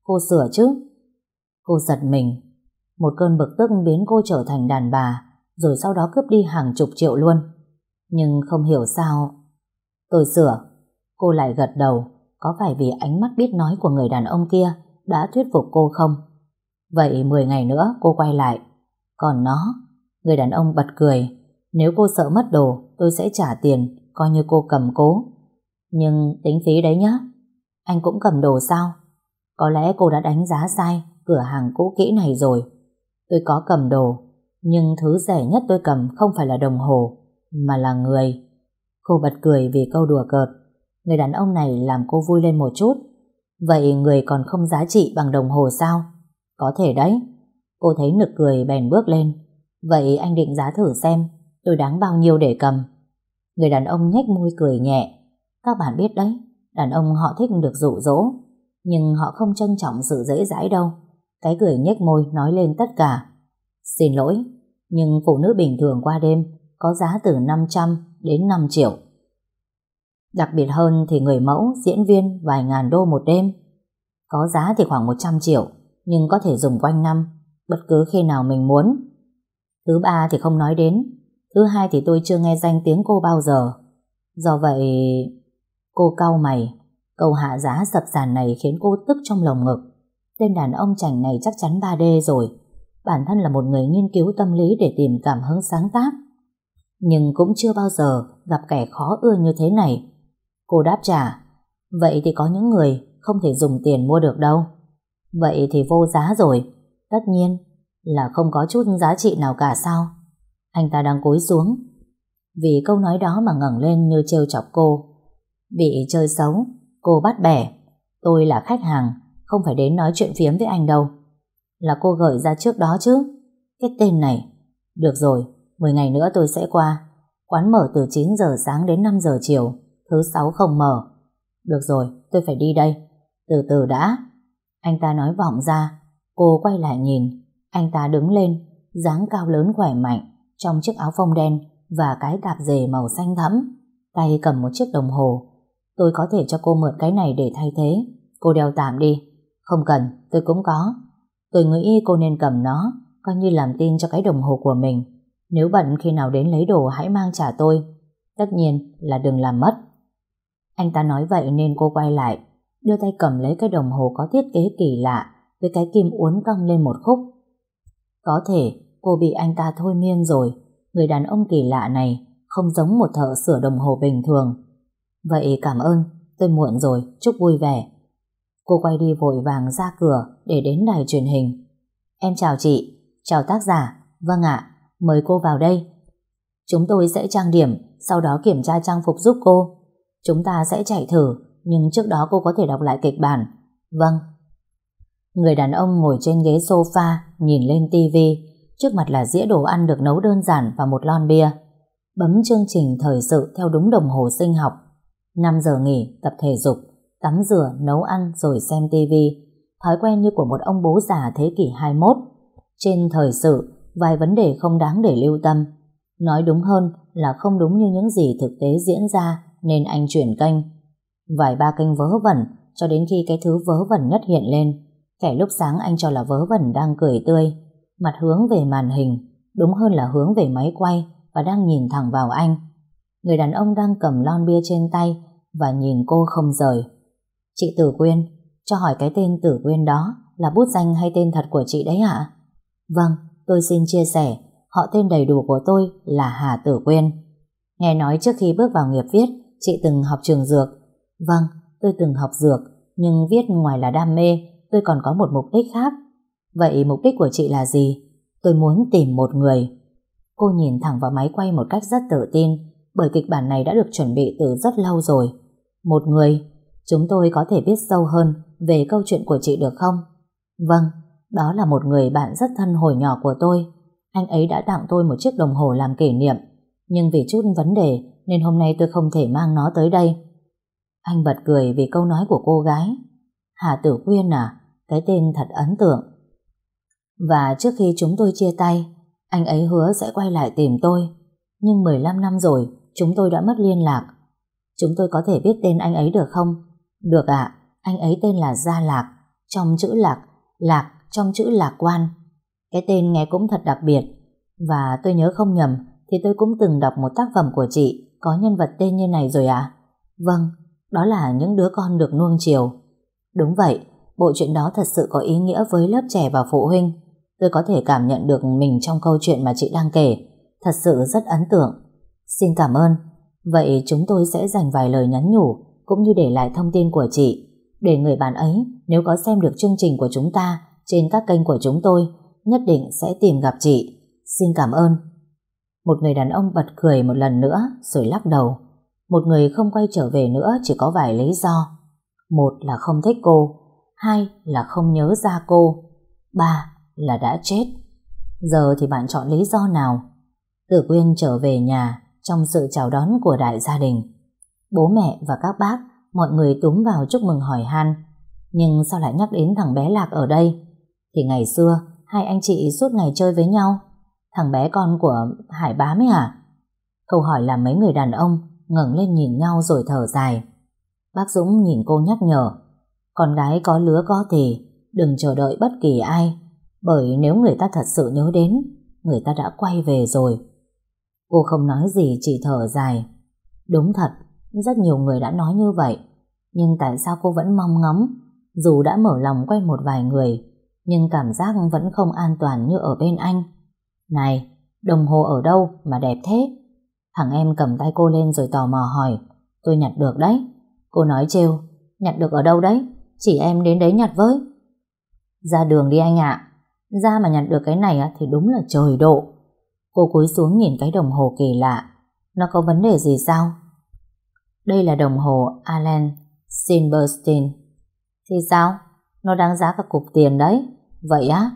Cô sửa chứ? Cô giật mình. Một cơn bực tức biến cô trở thành đàn bà, rồi sau đó cướp đi hàng chục triệu luôn. Nhưng không hiểu sao. Tôi sửa. Cô lại gật đầu. Có phải vì ánh mắt biết nói của người đàn ông kia đã thuyết phục cô không? Vậy 10 ngày nữa cô quay lại. Còn nó, người đàn ông bật cười. Nếu cô sợ mất đồ, tôi sẽ trả tiền, coi như cô cầm cố. Nhưng tính phí đấy nhá. Anh cũng cầm đồ sao? Có lẽ cô đã đánh giá sai cửa hàng cũ kỹ này rồi. Tôi có cầm đồ, nhưng thứ rẻ nhất tôi cầm không phải là đồng hồ, mà là người. Cô bật cười vì câu đùa cợt. Người đàn ông này làm cô vui lên một chút. Vậy người còn không giá trị bằng đồng hồ sao? Có thể đấy. Cô thấy nực cười bèn bước lên. Vậy anh định giá thử xem tôi đáng bao nhiêu để cầm. Người đàn ông nhếch môi cười nhẹ. Các bạn biết đấy, đàn ông họ thích được dụ dỗ, nhưng họ không trân trọng sự dễ dãi đâu. Cái cười nhếch môi nói lên tất cả. Xin lỗi, nhưng phụ nữ bình thường qua đêm có giá từ 500 đến 5 triệu. Đặc biệt hơn thì người mẫu, diễn viên vài ngàn đô một đêm. Có giá thì khoảng 100 triệu, nhưng có thể dùng quanh năm, bất cứ khi nào mình muốn. Thứ ba thì không nói đến, thứ hai thì tôi chưa nghe danh tiếng cô bao giờ. Do vậy, cô cau mày, câu hạ giá sập sàn này khiến cô tức trong lồng ngực. Tên đàn ông chảnh này chắc chắn 3D rồi. Bản thân là một người nghiên cứu tâm lý để tìm cảm hứng sáng tác. Nhưng cũng chưa bao giờ gặp kẻ khó ưa như thế này. Cô đáp trả, vậy thì có những người không thể dùng tiền mua được đâu. Vậy thì vô giá rồi. Tất nhiên là không có chút giá trị nào cả sao. Anh ta đang cúi xuống. Vì câu nói đó mà ngẩng lên như trêu chọc cô. Bị chơi xấu, cô bắt bẻ. Tôi là khách hàng, không phải đến nói chuyện phiếm với anh đâu. Là cô gợi ra trước đó chứ. Cái tên này. Được rồi, 10 ngày nữa tôi sẽ qua. Quán mở từ 9 giờ sáng đến 5 giờ chiều. Thứ sáu không mở. Được rồi, tôi phải đi đây. Từ từ đã. Anh ta nói vọng ra. Cô quay lại nhìn. Anh ta đứng lên, dáng cao lớn khỏe mạnh, trong chiếc áo phông đen và cái cạp dề màu xanh thẫm. Tay cầm một chiếc đồng hồ. Tôi có thể cho cô mượn cái này để thay thế. Cô đeo tạm đi. Không cần, tôi cũng có. Tôi nghĩ cô nên cầm nó, coi như làm tin cho cái đồng hồ của mình. Nếu bận khi nào đến lấy đồ hãy mang trả tôi. Tất nhiên là đừng làm mất. Anh ta nói vậy nên cô quay lại, đưa tay cầm lấy cái đồng hồ có thiết kế kỳ lạ với cái kim uốn cong lên một khúc. Có thể cô bị anh ta thôi miên rồi, người đàn ông kỳ lạ này không giống một thợ sửa đồng hồ bình thường. Vậy cảm ơn, tôi muộn rồi, chúc vui vẻ. Cô quay đi vội vàng ra cửa để đến đài truyền hình. Em chào chị, chào tác giả, vâng ạ, mời cô vào đây. Chúng tôi sẽ trang điểm, sau đó kiểm tra trang phục giúp cô. Chúng ta sẽ chạy thử, nhưng trước đó cô có thể đọc lại kịch bản. Vâng. Người đàn ông ngồi trên ghế sofa, nhìn lên tivi, trước mặt là dĩa đồ ăn được nấu đơn giản và một lon bia. Bấm chương trình thời sự theo đúng đồng hồ sinh học. 5 giờ nghỉ, tập thể dục, tắm rửa, nấu ăn rồi xem tivi. Thói quen như của một ông bố già thế kỷ 21. Trên thời sự, vài vấn đề không đáng để lưu tâm. Nói đúng hơn là không đúng như những gì thực tế diễn ra nên anh chuyển kênh. Vài ba kênh vớ vẩn cho đến khi cái thứ vớ vẩn nhất hiện lên. Kẻ lúc sáng anh cho là vớ vẩn đang cười tươi, mặt hướng về màn hình, đúng hơn là hướng về máy quay và đang nhìn thẳng vào anh. Người đàn ông đang cầm lon bia trên tay và nhìn cô không rời. Chị Tử Quyên, cho hỏi cái tên Tử Quyên đó là bút danh hay tên thật của chị đấy hả? Vâng, tôi xin chia sẻ, họ tên đầy đủ của tôi là Hà Tử Quyên. Nghe nói trước khi bước vào nghiệp viết, chị từng học trường dược. Vâng, tôi từng học dược, nhưng viết ngoài là đam mê, tôi còn có một mục đích khác. Vậy mục đích của chị là gì? Tôi muốn tìm một người. Cô nhìn thẳng vào máy quay một cách rất tự tin, bởi kịch bản này đã được chuẩn bị từ rất lâu rồi. Một người, chúng tôi có thể biết sâu hơn về câu chuyện của chị được không? Vâng, đó là một người bạn rất thân hồi nhỏ của tôi. Anh ấy đã tặng tôi một chiếc đồng hồ làm kỷ niệm, nhưng vì chút vấn đề nên hôm nay tôi không thể mang nó tới đây. Anh bật cười vì câu nói của cô gái. Hà Tử Quyên à, cái tên thật ấn tượng. Và trước khi chúng tôi chia tay, anh ấy hứa sẽ quay lại tìm tôi. Nhưng 15 năm rồi, chúng tôi đã mất liên lạc. Chúng tôi có thể biết tên anh ấy được không? Được ạ, anh ấy tên là Gia Lạc, trong chữ lạc, lạc trong chữ lạc quan. Cái tên nghe cũng thật đặc biệt. Và tôi nhớ không nhầm, thì tôi cũng từng đọc một tác phẩm của chị có nhân vật tên như này rồi à? Vâng, đó là những đứa con được nuông chiều. Đúng vậy, bộ chuyện đó thật sự có ý nghĩa với lớp trẻ và phụ huynh. Tôi có thể cảm nhận được mình trong câu chuyện mà chị đang kể. Thật sự rất ấn tượng. Xin cảm ơn. Vậy chúng tôi sẽ dành vài lời nhắn nhủ cũng như để lại thông tin của chị để người bạn ấy nếu có xem được chương trình của chúng ta trên các kênh của chúng tôi nhất định sẽ tìm gặp chị. Xin cảm ơn. Một người đàn ông bật cười một lần nữa rồi lắc đầu. Một người không quay trở về nữa chỉ có vài lý do. Một là không thích cô, hai là không nhớ ra cô, ba là đã chết. Giờ thì bạn chọn lý do nào? Tử Quyên trở về nhà trong sự chào đón của đại gia đình. Bố mẹ và các bác, mọi người túm vào chúc mừng hỏi han. Nhưng sao lại nhắc đến thằng bé Lạc ở đây? Thì ngày xưa, hai anh chị suốt ngày chơi với nhau. Thằng bé con của Hải Bá mới hả? Câu hỏi làm mấy người đàn ông ngẩng lên nhìn nhau rồi thở dài. Bác Dũng nhìn cô nhắc nhở. Con gái có lứa có thì, đừng chờ đợi bất kỳ ai. Bởi nếu người ta thật sự nhớ đến, người ta đã quay về rồi. Cô không nói gì chỉ thở dài. Đúng thật, rất nhiều người đã nói như vậy. Nhưng tại sao cô vẫn mong ngóng? Dù đã mở lòng quen một vài người, nhưng cảm giác vẫn không an toàn như ở bên anh. Này, đồng hồ ở đâu mà đẹp thế? Thằng em cầm tay cô lên rồi tò mò hỏi. Tôi nhặt được đấy. Cô nói trêu, nhặt được ở đâu đấy? Chỉ em đến đấy nhặt với. Ra đường đi anh ạ. Ra mà nhặt được cái này thì đúng là trời độ. Cô cúi xuống nhìn cái đồng hồ kỳ lạ. Nó có vấn đề gì sao? Đây là đồng hồ Allen Silverstein. Thì sao? Nó đáng giá cả cục tiền đấy. Vậy á?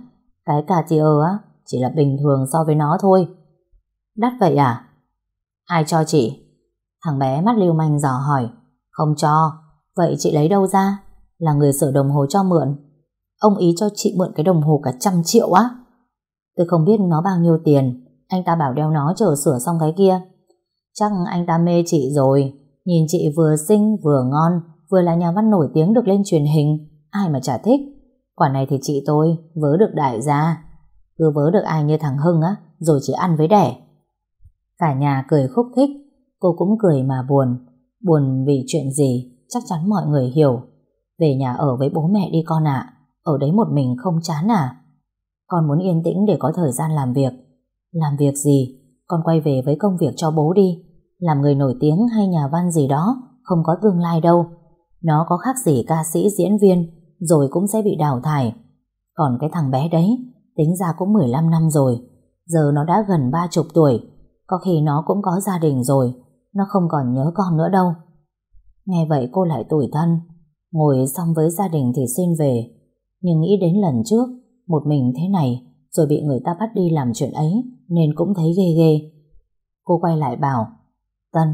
Cái Cartier á, chỉ là bình thường so với nó thôi. Đắt vậy à? Ai cho chị? Thằng bé mắt lưu manh dò hỏi. Không cho. Vậy chị lấy đâu ra? Là người sửa đồng hồ cho mượn. Ông ý cho chị mượn cái đồng hồ cả trăm triệu á. Tôi không biết nó bao nhiêu tiền. Anh ta bảo đeo nó chờ sửa xong cái kia. Chắc anh ta mê chị rồi. Nhìn chị vừa xinh vừa ngon, vừa là nhà văn nổi tiếng được lên truyền hình. Ai mà chả thích. Quả này thì chị tôi vớ được đại gia. Cứ vớ được ai như thằng Hưng á, rồi chỉ ăn với đẻ. Cả nhà cười khúc khích, cô cũng cười mà buồn. Buồn vì chuyện gì, chắc chắn mọi người hiểu. Về nhà ở với bố mẹ đi con ạ, ở đấy một mình không chán à? Con muốn yên tĩnh để có thời gian làm việc. Làm việc gì? Con quay về với công việc cho bố đi. Làm người nổi tiếng hay nhà văn gì đó không có tương lai đâu. Nó có khác gì ca sĩ diễn viên rồi cũng sẽ bị đào thải. Còn cái thằng bé đấy tính ra cũng 15 năm rồi. Giờ nó đã gần ba chục tuổi. Có khi nó cũng có gia đình rồi. Nó không còn nhớ con nữa đâu. Nghe vậy cô lại tủi thân. Ngồi xong với gia đình thì xin về. Nhưng nghĩ đến lần trước, một mình thế này, rồi bị người ta bắt đi làm chuyện ấy, nên cũng thấy ghê ghê. Cô quay lại bảo, Tân,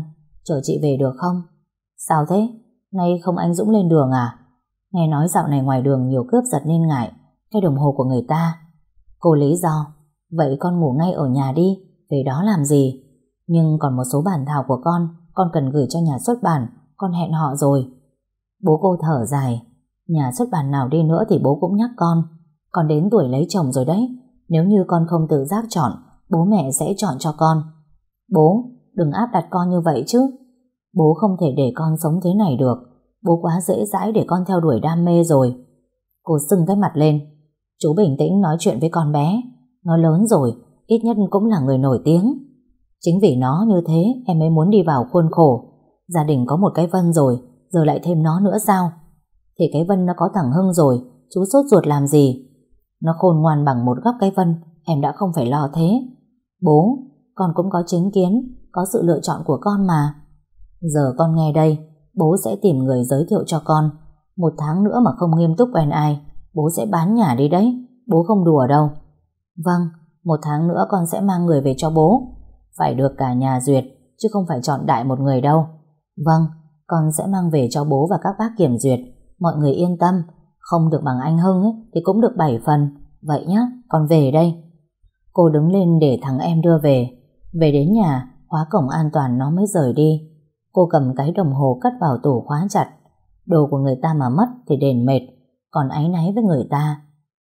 chờ chị về được không? Sao thế? Nay không anh Dũng lên đường à? Nghe nói dạo này ngoài đường nhiều cướp giật nên ngại, cái đồng hồ của người ta. Cô lý do, vậy con ngủ ngay ở nhà đi, về đó làm gì? Nhưng còn một số bản thảo của con, con cần gửi cho nhà xuất bản, con hẹn họ rồi. Bố cô thở dài, nhà xuất bản nào đi nữa thì bố cũng nhắc con. Con đến tuổi lấy chồng rồi đấy, nếu như con không tự giác chọn, bố mẹ sẽ chọn cho con. Bố, đừng áp đặt con như vậy chứ. Bố không thể để con sống thế này được. Bố quá dễ dãi để con theo đuổi đam mê rồi. Cô sưng cái mặt lên. Chú bình tĩnh nói chuyện với con bé. Nó lớn rồi, ít nhất cũng là người nổi tiếng. Chính vì nó như thế em mới muốn đi vào khuôn khổ. Gia đình có một cái Vân rồi, giờ lại thêm nó nữa sao? Thì cái Vân nó có thằng Hưng rồi, chú sốt ruột làm gì? Nó khôn ngoan bằng một góc cái Vân, em đã không phải lo thế. Bố, con cũng có chứng kiến, có sự lựa chọn của con mà. Giờ con nghe đây, bố sẽ tìm người giới thiệu cho con. Một tháng nữa mà không nghiêm túc quen ai, bố sẽ bán nhà đi đấy, bố không đùa đâu. Vâng, một tháng nữa con sẽ mang người về cho bố. Phải được cả nhà duyệt, chứ không phải chọn đại một người đâu. Vâng, con sẽ mang về cho bố và các bác kiểm duyệt. Mọi người yên tâm, không được bằng anh Hưng ấy, thì cũng được 7 phần. Vậy nhá, con về đây. Cô đứng lên để thằng em đưa về. Về đến nhà, khóa cổng an toàn nó mới rời đi. Cô cầm cái đồng hồ cất vào tủ khóa chặt. Đồ của người ta mà mất thì đền mệt, còn áy náy với người ta.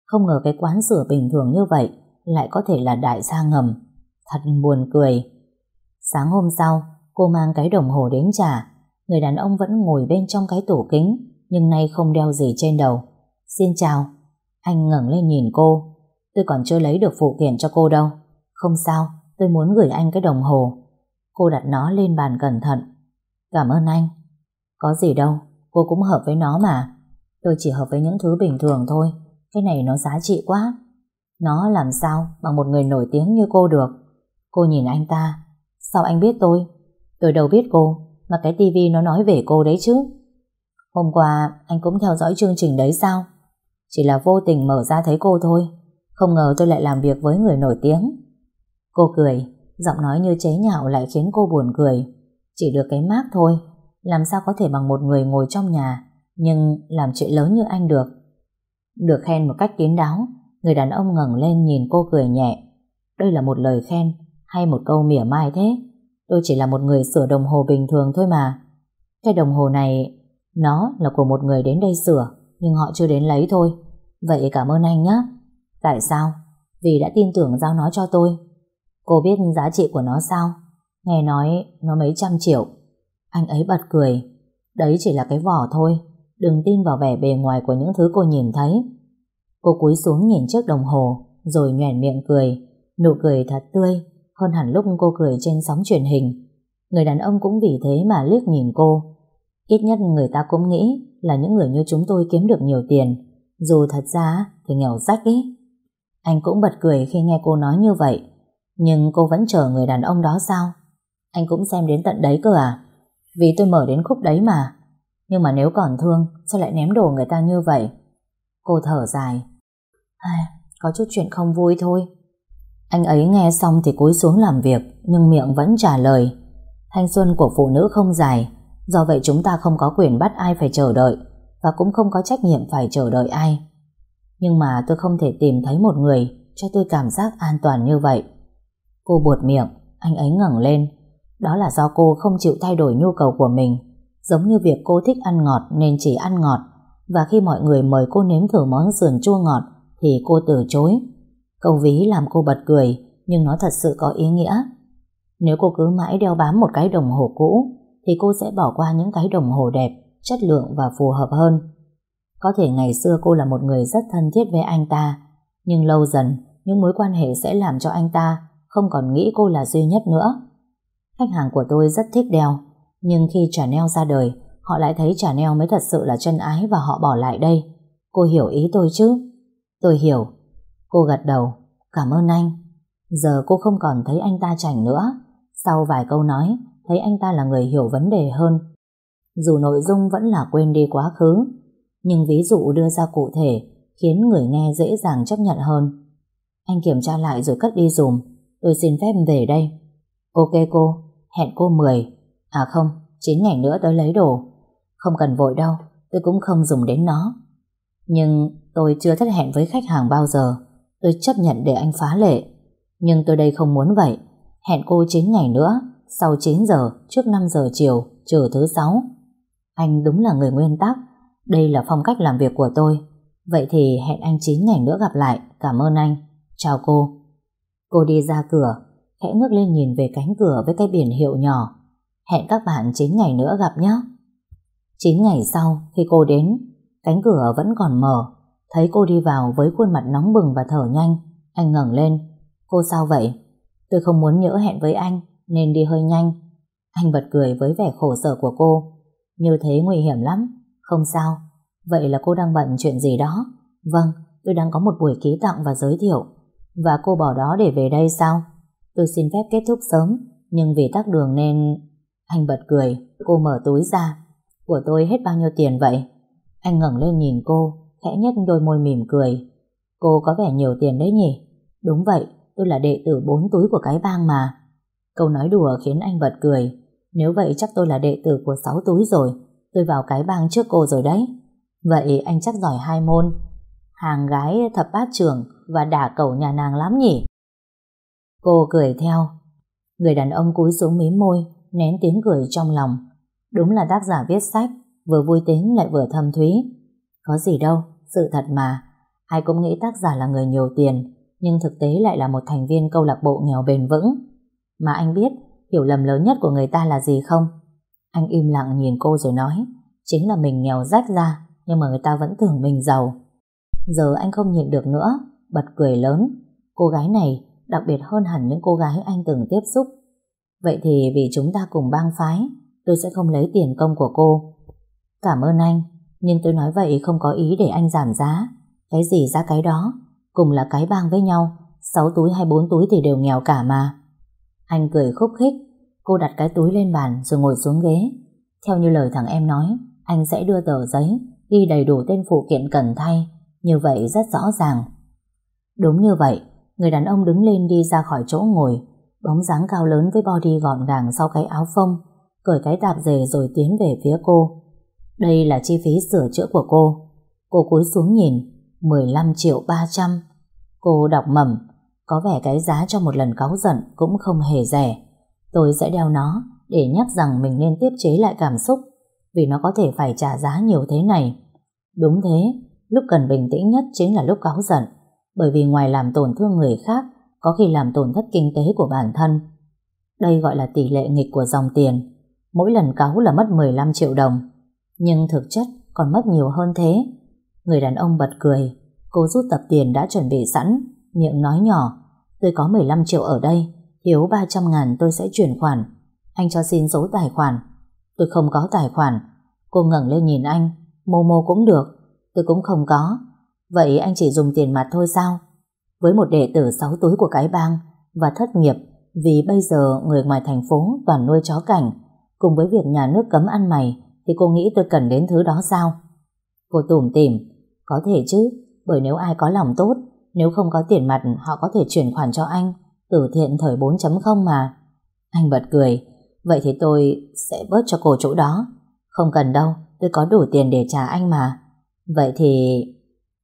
Không ngờ cái quán sửa bình thường như vậy lại có thể là đại gia ngầm. Thật buồn cười. Sáng hôm sau, cô mang cái đồng hồ đến trả. Người đàn ông vẫn ngồi bên trong cái tủ kính, nhưng nay không đeo gì trên đầu. Xin chào. Anh ngẩng lên nhìn cô. Tôi còn chưa lấy được phụ kiện cho cô đâu. Không sao, tôi muốn gửi anh cái đồng hồ. Cô đặt nó lên bàn cẩn thận. Cảm ơn anh. Có gì đâu, cô cũng hợp với nó mà. Tôi chỉ hợp với những thứ bình thường thôi. Cái này nó giá trị quá. Nó làm sao bằng một người nổi tiếng như cô được. Cô nhìn anh ta. Sao anh biết tôi? Tôi đâu biết cô, mà cái tivi nó nói về cô đấy chứ. Hôm qua anh cũng theo dõi chương trình đấy sao? Chỉ là vô tình mở ra thấy cô thôi. Không ngờ tôi lại làm việc với người nổi tiếng. Cô cười, giọng nói như chế nhạo lại khiến cô buồn cười. Chỉ được cái mát thôi, làm sao có thể bằng một người ngồi trong nhà, nhưng làm chuyện lớn như anh được. Được khen một cách kín đáo, người đàn ông ngẩng lên nhìn cô cười nhẹ. Đây là một lời khen hay một câu mỉa mai thế? Tôi chỉ là một người sửa đồng hồ bình thường thôi mà. Cái đồng hồ này, nó là của một người đến đây sửa, nhưng họ chưa đến lấy thôi. Vậy cảm ơn anh nhé. Tại sao? Vì đã tin tưởng giao nó cho tôi. Cô biết giá trị của nó sao? Nghe nói nó mấy trăm triệu. Anh ấy bật cười. Đấy chỉ là cái vỏ thôi. Đừng tin vào vẻ bề ngoài của những thứ cô nhìn thấy. Cô cúi xuống nhìn chiếc đồng hồ, rồi nhoẻn miệng cười. Nụ cười thật tươi, hơn hẳn lúc cô cười trên sóng truyền hình. Người đàn ông cũng vì thế mà liếc nhìn cô. Ít nhất người ta cũng nghĩ là những người như chúng tôi kiếm được nhiều tiền. Dù thật ra thì nghèo rách ý. Anh cũng bật cười khi nghe cô nói như vậy. Nhưng cô vẫn chờ người đàn ông đó sao? Anh cũng xem đến tận đấy cơ à? Vì tôi mở đến khúc đấy mà. Nhưng mà nếu còn thương, sao lại ném đồ người ta như vậy? Cô thở dài. Ai, có chút chuyện không vui thôi. Anh ấy nghe xong thì cúi xuống làm việc, nhưng miệng vẫn trả lời. Thanh xuân của phụ nữ không dài, do vậy chúng ta không có quyền bắt ai phải chờ đợi, và cũng không có trách nhiệm phải chờ đợi ai. Nhưng mà tôi không thể tìm thấy một người cho tôi cảm giác an toàn như vậy. Cô buột miệng, anh ấy ngẩng lên. Đó là do cô không chịu thay đổi nhu cầu của mình. Giống như việc cô thích ăn ngọt nên chỉ ăn ngọt. Và khi mọi người mời cô nếm thử món sườn chua ngọt thì cô từ chối. Câu ví làm cô bật cười nhưng nó thật sự có ý nghĩa. Nếu cô cứ mãi đeo bám một cái đồng hồ cũ thì cô sẽ bỏ qua những cái đồng hồ đẹp, chất lượng và phù hợp hơn. Có thể ngày xưa cô là một người rất thân thiết với anh ta nhưng lâu dần những mối quan hệ sẽ làm cho anh ta không còn nghĩ cô là duy nhất nữa. Khách hàng của tôi rất thích đeo, nhưng khi Chanel ra đời, họ lại thấy Chanel mới thật sự là chân ái và họ bỏ lại đây. Cô hiểu ý tôi chứ? Tôi hiểu. Cô gật đầu. Cảm ơn anh. Giờ cô không còn thấy anh ta chảnh nữa. Sau vài câu nói, thấy anh ta là người hiểu vấn đề hơn. Dù nội dung vẫn là quên đi quá khứ, nhưng ví dụ đưa ra cụ thể khiến người nghe dễ dàng chấp nhận hơn. Anh kiểm tra lại rồi cất đi dùm. Tôi xin phép về đây. Ok cô, hẹn cô 10. À không, 9 ngày nữa tới lấy đồ. Không cần vội đâu, tôi cũng không dùng đến nó. Nhưng tôi chưa thất hẹn với khách hàng bao giờ. Tôi chấp nhận để anh phá lệ. Nhưng tôi đây không muốn vậy. Hẹn cô 9 ngày nữa, sau 9 giờ, trước 5 giờ chiều, trừ thứ 6. Anh đúng là người nguyên tắc. Đây là phong cách làm việc của tôi. Vậy thì hẹn anh 9 ngày nữa gặp lại. Cảm ơn anh. Chào cô. Cô đi ra cửa, khẽ ngước lên nhìn về cánh cửa với cái biển hiệu nhỏ. Hẹn các bạn 9 ngày nữa gặp nhé. 9 ngày sau, khi cô đến, cánh cửa vẫn còn mở. Thấy cô đi vào với khuôn mặt nóng bừng và thở nhanh, anh ngẩng lên. Cô sao vậy? Tôi không muốn nhỡ hẹn với anh, nên đi hơi nhanh. Anh bật cười với vẻ khổ sở của cô. Như thế nguy hiểm lắm. Không sao. Vậy là cô đang bận chuyện gì đó? Vâng, tôi đang có một buổi ký tặng và giới thiệu. Và cô bỏ đó để về đây sao? Tôi xin phép kết thúc sớm, nhưng vì tắc đường nên... Anh bật cười, cô mở túi ra. Của tôi hết bao nhiêu tiền vậy? Anh ngẩng lên nhìn cô, khẽ nhếch đôi môi mỉm cười. Cô có vẻ nhiều tiền đấy nhỉ? Đúng vậy, tôi là đệ tử bốn túi của cái bang mà. Câu nói đùa khiến anh bật cười. Nếu vậy chắc tôi là đệ tử của sáu túi rồi. Tôi vào cái bang trước cô rồi đấy. Vậy anh chắc giỏi hai môn. Hàng gái thập bát trưởng và đả cầu nhà nàng lắm nhỉ? Cô cười theo. Người đàn ông cúi xuống mím môi, nén tiếng cười trong lòng. Đúng là tác giả viết sách, vừa vui tính lại vừa thâm thúy. Có gì đâu, sự thật mà. Ai cũng nghĩ tác giả là người nhiều tiền, nhưng thực tế lại là một thành viên câu lạc bộ nghèo bền vững. Mà anh biết, hiểu lầm lớn nhất của người ta là gì không? Anh im lặng nhìn cô rồi nói, chính là mình nghèo rách ra, nhưng mà người ta vẫn tưởng mình giàu. Giờ anh không nhịn được nữa, bật cười lớn. Cô gái này đặc biệt hơn hẳn những cô gái anh từng tiếp xúc. Vậy thì vì chúng ta cùng bang phái, tôi sẽ không lấy tiền công của cô. Cảm ơn anh, nhưng tôi nói vậy không có ý để anh giảm giá. Cái gì ra cái đó, cùng là cái bang với nhau, 6 túi hay 4 túi thì đều nghèo cả mà. Anh cười khúc khích, cô đặt cái túi lên bàn rồi ngồi xuống ghế. Theo như lời thằng em nói, anh sẽ đưa tờ giấy, ghi đầy đủ tên phụ kiện cần thay, như vậy rất rõ ràng. Đúng như vậy, người đàn ông đứng lên đi ra khỏi chỗ ngồi, bóng dáng cao lớn với body gọn gàng sau cái áo phông, cởi cái tạp dề rồi tiến về phía cô. Đây là chi phí sửa chữa của cô. Cô cúi xuống nhìn, 15 triệu 300. Cô đọc mầm, có vẻ cái giá cho một lần cáu giận cũng không hề rẻ. Tôi sẽ đeo nó để nhắc rằng mình nên tiếp chế lại cảm xúc vì nó có thể phải trả giá nhiều thế này. Đúng thế, lúc cần bình tĩnh nhất chính là lúc cáu giận bởi vì ngoài làm tổn thương người khác có khi làm tổn thất kinh tế của bản thân. Đây gọi là tỷ lệ nghịch của dòng tiền. Mỗi lần cáu là mất 15 triệu đồng. Nhưng thực chất còn mất nhiều hơn thế. Người đàn ông bật cười. Cô rút tập tiền đã chuẩn bị sẵn. Miệng nói nhỏ. Tôi có 15 triệu ở đây. Thiếu 300 ngàn tôi sẽ chuyển khoản. Anh cho xin số tài khoản. Tôi không có tài khoản. Cô ngẩng lên nhìn anh. Momo cũng được. Tôi cũng không có. Vậy anh chỉ dùng tiền mặt thôi sao? Với một đệ tử 6 túi của cái bang và thất nghiệp, vì bây giờ người ngoài thành phố toàn nuôi chó cảnh, cùng với việc nhà nước cấm ăn mày, thì cô nghĩ tôi cần đến thứ đó sao? Cô tủm tỉm, có thể chứ, bởi nếu ai có lòng tốt nếu không có tiền mặt họ có thể chuyển khoản cho anh từ thiện thời 4.0 mà. Anh bật cười vậy thì tôi sẽ bớt cho cô chỗ đó. Không cần đâu tôi có đủ tiền để trả anh mà. Vậy thì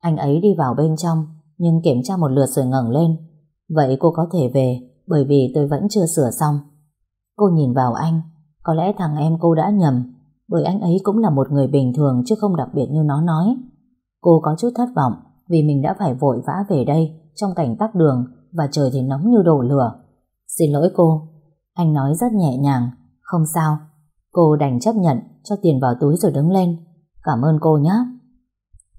anh ấy đi vào bên trong nhưng kiểm tra một lượt rồi ngẩng lên. Vậy cô có thể về bởi vì tôi vẫn chưa sửa xong. Cô nhìn vào anh, có lẽ thằng em cô đã nhầm bởi anh ấy cũng là một người bình thường chứ không đặc biệt như nó nói. Cô có chút thất vọng vì mình đã phải vội vã về đây trong cảnh tắc đường và trời thì nóng như đổ lửa. Xin lỗi cô. Anh nói rất nhẹ nhàng. Không sao. Cô đành chấp nhận cho tiền vào túi rồi đứng lên. Cảm ơn cô nhé.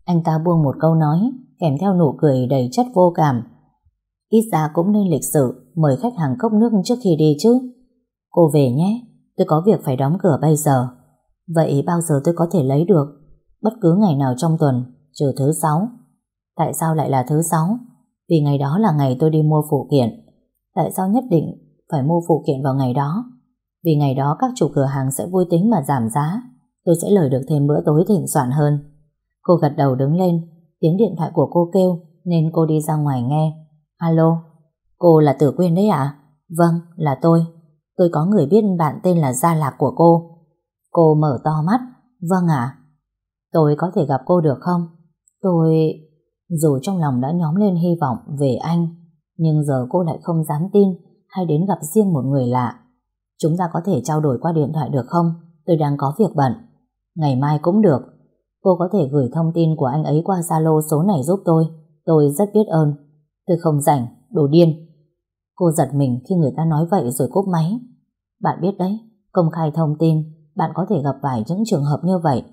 Anh ta buông một câu nói kèm theo nụ cười đầy chất vô cảm. Ít ra cũng nên lịch sự mời khách hàng cốc nước trước khi đi chứ. Cô về nhé, tôi có việc phải đóng cửa bây giờ. Vậy bao giờ tôi có thể lấy được? Bất cứ ngày nào trong tuần, trừ thứ sáu. Tại sao lại là thứ sáu? Vì ngày đó là ngày tôi đi mua phụ kiện. Tại sao nhất định phải mua phụ kiện vào ngày đó? Vì ngày đó các chủ cửa hàng sẽ vui tính mà giảm giá. Tôi sẽ lời được thêm bữa tối thịnh soạn hơn. Cô gật đầu đứng lên, tiếng điện thoại của cô kêu nên cô đi ra ngoài nghe. Alo, cô là Tử Quyên đấy ạ? Vâng, là tôi. Tôi có người biết bạn tên là Gia Lạc của cô. Cô mở to mắt. Vâng ạ. Tôi có thể gặp cô được không? Tôi... Dù trong lòng đã nhóm lên hy vọng về anh, nhưng giờ cô lại không dám tin hay đến gặp riêng một người lạ. Chúng ta có thể trao đổi qua điện thoại được không? Tôi đang có việc bận. Ngày mai cũng được. Cô có thể gửi thông tin của anh ấy qua Zalo số này giúp tôi. Tôi rất biết ơn. Tôi không rảnh, đồ điên. Cô giật mình khi người ta nói vậy rồi cúp máy. Bạn biết đấy, công khai thông tin, bạn có thể gặp phải những trường hợp như vậy.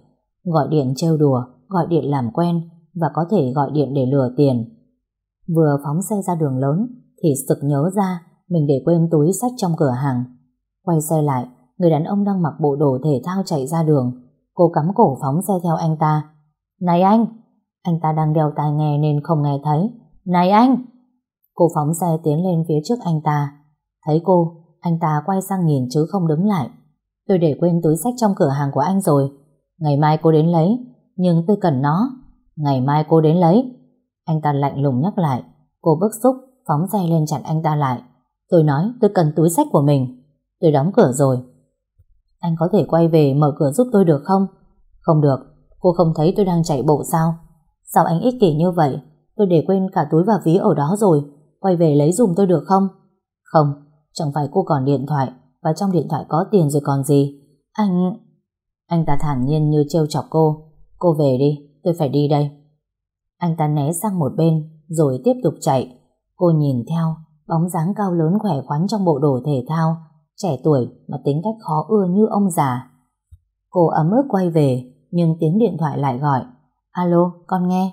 Gọi điện trêu đùa, gọi điện làm quen và có thể gọi điện để lừa tiền. Vừa phóng xe ra đường lớn thì sực nhớ ra mình để quên túi sách trong cửa hàng. Quay xe lại, người đàn ông đang mặc bộ đồ thể thao chạy ra đường. Cô cắm cổ phóng xe theo anh ta. Này anh! Anh ta đang đeo tai nghe nên không nghe thấy. Này anh! Cô phóng xe tiến lên phía trước anh ta. Thấy cô, anh ta quay sang nhìn chứ không đứng lại. Tôi để quên túi sách trong cửa hàng của anh rồi. Ngày mai cô đến lấy, nhưng tôi cần nó. Ngày mai cô đến lấy. Anh ta lạnh lùng nhắc lại. Cô bức xúc, phóng xe lên chặn anh ta lại. Tôi nói tôi cần túi sách của mình. Tôi đóng cửa rồi. Anh có thể quay về mở cửa giúp tôi được không? Không được, cô không thấy tôi đang chạy bộ sao? Sao anh ích kỷ như vậy? Tôi để quên cả túi và ví ở đó rồi. Quay về lấy dùm tôi được không? Không, chẳng phải cô còn điện thoại và trong điện thoại có tiền rồi còn gì. Anh... Anh ta thản nhiên như trêu chọc cô. Cô về đi, tôi phải đi đây. Anh ta né sang một bên rồi tiếp tục chạy. Cô nhìn theo, bóng dáng cao lớn khỏe khoắn trong bộ đồ thể thao, trẻ tuổi mà tính cách khó ưa như ông già. Cô ấm ức quay về, nhưng tiếng điện thoại lại gọi. Alo, con nghe.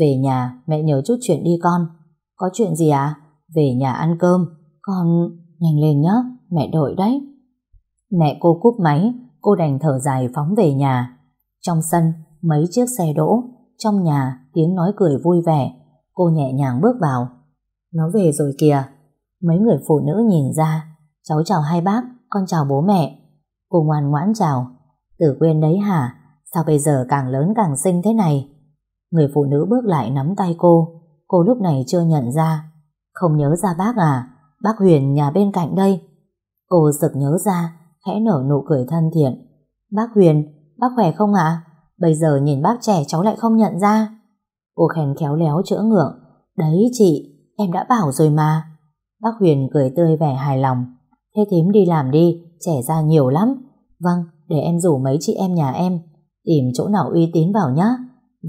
Về nhà, mẹ nhớ chút chuyện đi con. Có chuyện gì à? Về nhà ăn cơm. Con... Nhanh lên nhé, mẹ đợi đấy. Mẹ cô cúp máy, cô đành thở dài phóng về nhà. Trong sân, mấy chiếc xe đỗ. Trong nhà, tiếng nói cười vui vẻ. Cô nhẹ nhàng bước vào. Nó về rồi kìa. Mấy người phụ nữ nhìn ra. Cháu chào hai bác, con chào bố mẹ. Cô ngoan ngoãn chào. Tử quên đấy hả? Sao bây giờ càng lớn càng xinh thế này? Người phụ nữ bước lại nắm tay cô. Cô lúc này chưa nhận ra. Không nhớ ra bác à? Bác Huyền nhà bên cạnh đây. Cô sực nhớ ra, khẽ nở nụ cười thân thiện. Bác Huyền, bác khỏe không ạ? Bây giờ nhìn bác trẻ cháu lại không nhận ra. Cô khen khéo léo chữa ngượng. Đấy chị, em đã bảo rồi mà. Bác Huyền cười tươi vẻ hài lòng. Thế thím đi làm đi, trẻ ra nhiều lắm. Vâng, để em rủ mấy chị em nhà em. Tìm chỗ nào uy tín vào nhá.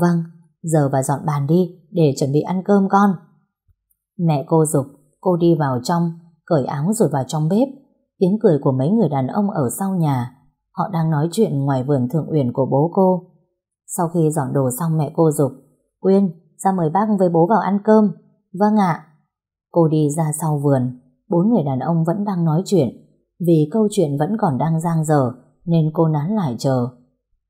Vâng, giờ bà dọn bàn đi, để chuẩn bị ăn cơm con. Mẹ cô dục cô đi vào trong, cởi áo rồi vào trong bếp. Tiếng cười của mấy người đàn ông ở sau nhà. Họ đang nói chuyện ngoài vườn thượng uyển của bố cô. Sau khi dọn đồ xong mẹ cô dục Quyên, ra mời bác với bố vào ăn cơm. Vâng ạ. Cô đi ra sau vườn. Bốn người đàn ông vẫn đang nói chuyện. Vì câu chuyện vẫn còn đang giang dở, nên cô nán lại chờ.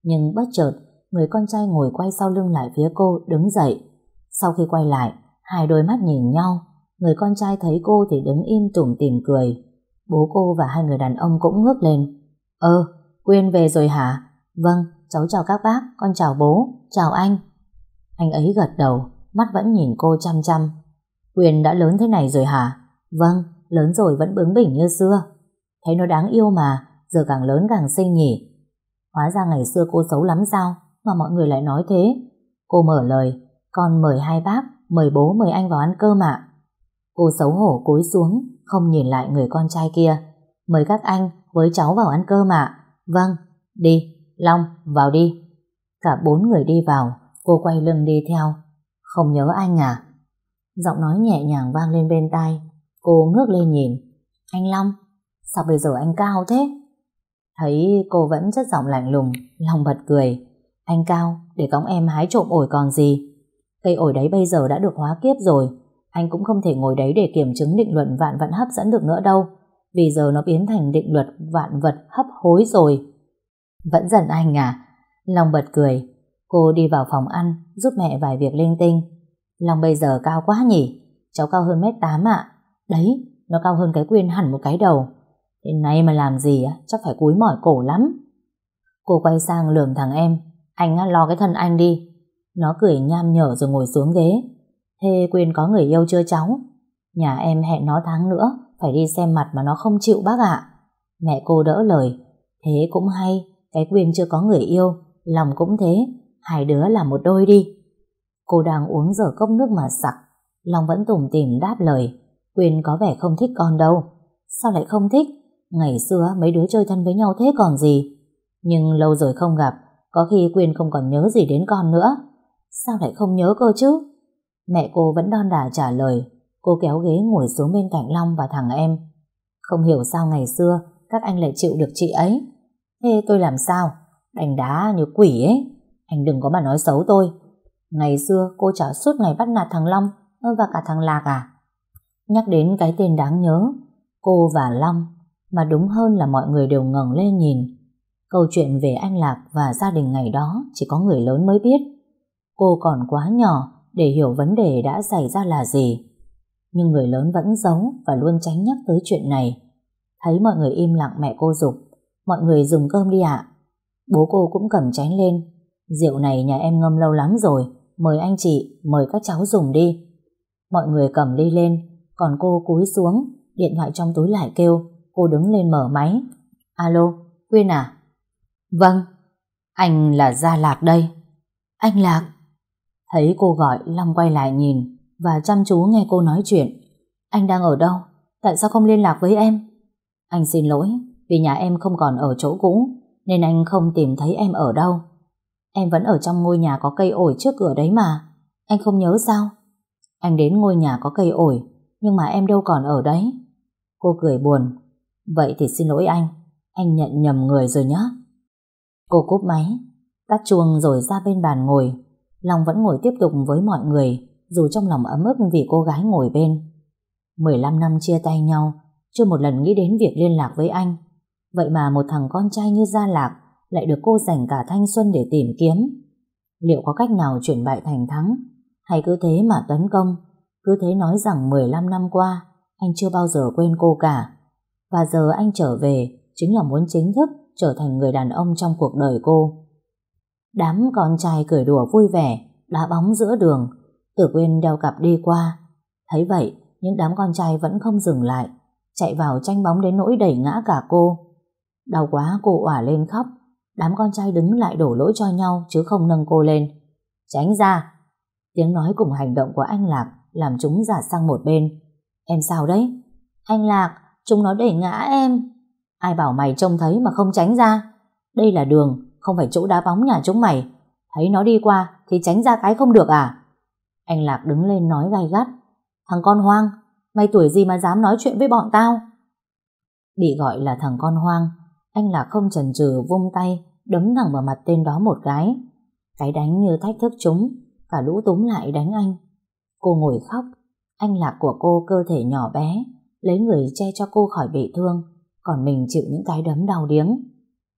Nhưng bất chợt, người con trai ngồi quay sau lưng lại phía cô, đứng dậy. Sau khi quay lại, hai đôi mắt nhìn nhau, người con trai thấy cô thì đứng im tủm tỉm cười. Bố cô và hai người đàn ông cũng ngước lên. Ơ, Quyên về rồi hả? Vâng, cháu chào các bác, con chào bố, chào anh. Anh ấy gật đầu, mắt vẫn nhìn cô chăm chăm. Quyền đã lớn thế này rồi hả? Vâng, lớn rồi vẫn bướng bỉnh như xưa. Thấy nó đáng yêu mà, giờ càng lớn càng xinh nhỉ. Hóa ra ngày xưa cô xấu lắm sao, mà mọi người lại nói thế. Cô mở lời, con mời hai bác, mời bố mời anh vào ăn cơm ạ. Cô xấu hổ cúi xuống, không nhìn lại người con trai kia. Mời các anh với cháu vào ăn cơm ạ. Vâng, đi, Long, vào đi. Cả bốn người đi vào, cô quay lưng đi theo. Không nhớ anh à? Giọng nói nhẹ nhàng vang lên bên tai. Cô ngước lên nhìn. Anh Long, sao bây giờ anh cao thế? Thấy cô vẫn chất giọng lạnh lùng, Long bật cười. Anh Cao, để cõng em hái trộm ổi còn gì. Cây ổi đấy bây giờ đã được hóa kiếp rồi. Anh cũng không thể ngồi đấy để kiểm chứng định luận vạn vận hấp dẫn được nữa đâu. vì giờ nó biến thành định luật vạn vật hấp hối rồi. Vẫn giận anh à? Long bật cười. Cô đi vào phòng ăn, giúp mẹ vài việc linh tinh. Long bây giờ cao quá nhỉ? Cháu cao hơn mét tám ạ. Đấy, nó cao hơn cái quyên hẳn một cái đầu. Thế này mà làm gì á, chắc phải cúi mỏi cổ lắm. Cô quay sang lườm thằng em. Anh lo cái thân anh đi. Nó cười nham nhở rồi ngồi xuống ghế. Thế Quyên có người yêu chưa cháu? Nhà em hẹn nó tháng nữa, phải đi xem mặt mà nó không chịu bác ạ. Mẹ cô đỡ lời. Thế cũng hay, cái Quyên chưa có người yêu, lòng cũng thế, hai đứa là một đôi đi. Cô đang uống dở cốc nước mà sặc, Long vẫn tủm tỉm đáp lời. Quyên có vẻ không thích con đâu. Sao lại không thích? Ngày xưa mấy đứa chơi thân với nhau thế còn gì. Nhưng lâu rồi không gặp, có khi Quyên không còn nhớ gì đến con nữa. Sao lại không nhớ cơ chứ? Mẹ cô vẫn đon đả trả lời. Cô kéo ghế ngồi xuống bên cạnh Long và thằng em. Không hiểu sao ngày xưa các anh lại chịu được chị ấy. Thế tôi làm sao? Đành đá như quỷ ấy. Anh đừng có mà nói xấu tôi. Ngày xưa cô trả suốt ngày bắt nạt thằng Long và cả thằng Lạc à? Nhắc đến cái tên đáng nhớ, cô và Long, mà đúng hơn là mọi người đều ngẩng lên nhìn. Câu chuyện về anh Lạc và gia đình ngày đó chỉ có người lớn mới biết. Cô còn quá nhỏ để hiểu vấn đề đã xảy ra là gì. Nhưng người lớn vẫn giấu và luôn tránh nhắc tới chuyện này. Thấy mọi người im lặng mẹ cô dục Mọi người dùng cơm đi ạ. Bố cô cũng cầm chén lên. Rượu này nhà em ngâm lâu lắm rồi. Mời anh chị, mời các cháu dùng đi. Mọi người cầm ly lên. Còn cô cúi xuống. Điện thoại trong túi lại kêu. Cô đứng lên mở máy. Alo, Quyên à? Vâng, anh là Gia Lạc đây. Anh Lạc. Thấy cô gọi, Long quay lại nhìn và chăm chú nghe cô nói chuyện. Anh đang ở đâu? Tại sao không liên lạc với em? Anh xin lỗi, vì nhà em không còn ở chỗ cũ, nên anh không tìm thấy em ở đâu. Em vẫn ở trong ngôi nhà có cây ổi trước cửa đấy mà. Anh không nhớ sao? Anh đến ngôi nhà có cây ổi, nhưng mà em đâu còn ở đấy. Cô cười buồn. Vậy thì xin lỗi anh, anh nhận nhầm người rồi nhé. Cô cúp máy, tắt chuông rồi ra bên bàn ngồi. Long vẫn ngồi tiếp tục với mọi người, dù trong lòng ấm ức vì cô gái ngồi bên. 15 năm chia tay nhau, chưa một lần nghĩ đến việc liên lạc với anh. Vậy mà một thằng con trai như Gia Lạc lại được cô dành cả thanh xuân để tìm kiếm. Liệu có cách nào chuyển bại thành thắng? Hay cứ thế mà tấn công? Cứ thế nói rằng 15 năm qua, anh chưa bao giờ quên cô cả. Và giờ anh trở về, chính là muốn chính thức trở thành người đàn ông trong cuộc đời cô. Đám con trai cười đùa vui vẻ, đá bóng giữa đường, Tử Quyên đeo cặp đi qua. Thấy vậy, những đám con trai vẫn không dừng lại, chạy vào tranh bóng đến nỗi đẩy ngã cả cô. Đau quá cô òa lên khóc, đám con trai đứng lại đổ lỗi cho nhau chứ không nâng cô lên. Tránh ra! Tiếng nói cùng hành động của anh Lạc làm chúng giả sang một bên. Em sao đấy? Anh Lạc, chúng nó đẩy ngã em. Ai bảo mày trông thấy mà không tránh ra? Đây là đường, không phải chỗ đá bóng nhà chúng mày. Thấy nó đi qua thì tránh ra cái không được à? Anh Lạc đứng lên nói gai gắt. Thằng con hoang, mày tuổi gì mà dám nói chuyện với bọn tao? Bị gọi là thằng con hoang, anh là không chần chừ vung tay, đấm thẳng vào mặt tên đó một cái. Cái đánh như thách thức chúng, cả lũ túm lại đánh anh. Cô ngồi khóc, anh Lạc của cô cơ thể nhỏ bé, lấy người che cho cô khỏi bị thương, còn mình chịu những cái đấm đau điếng.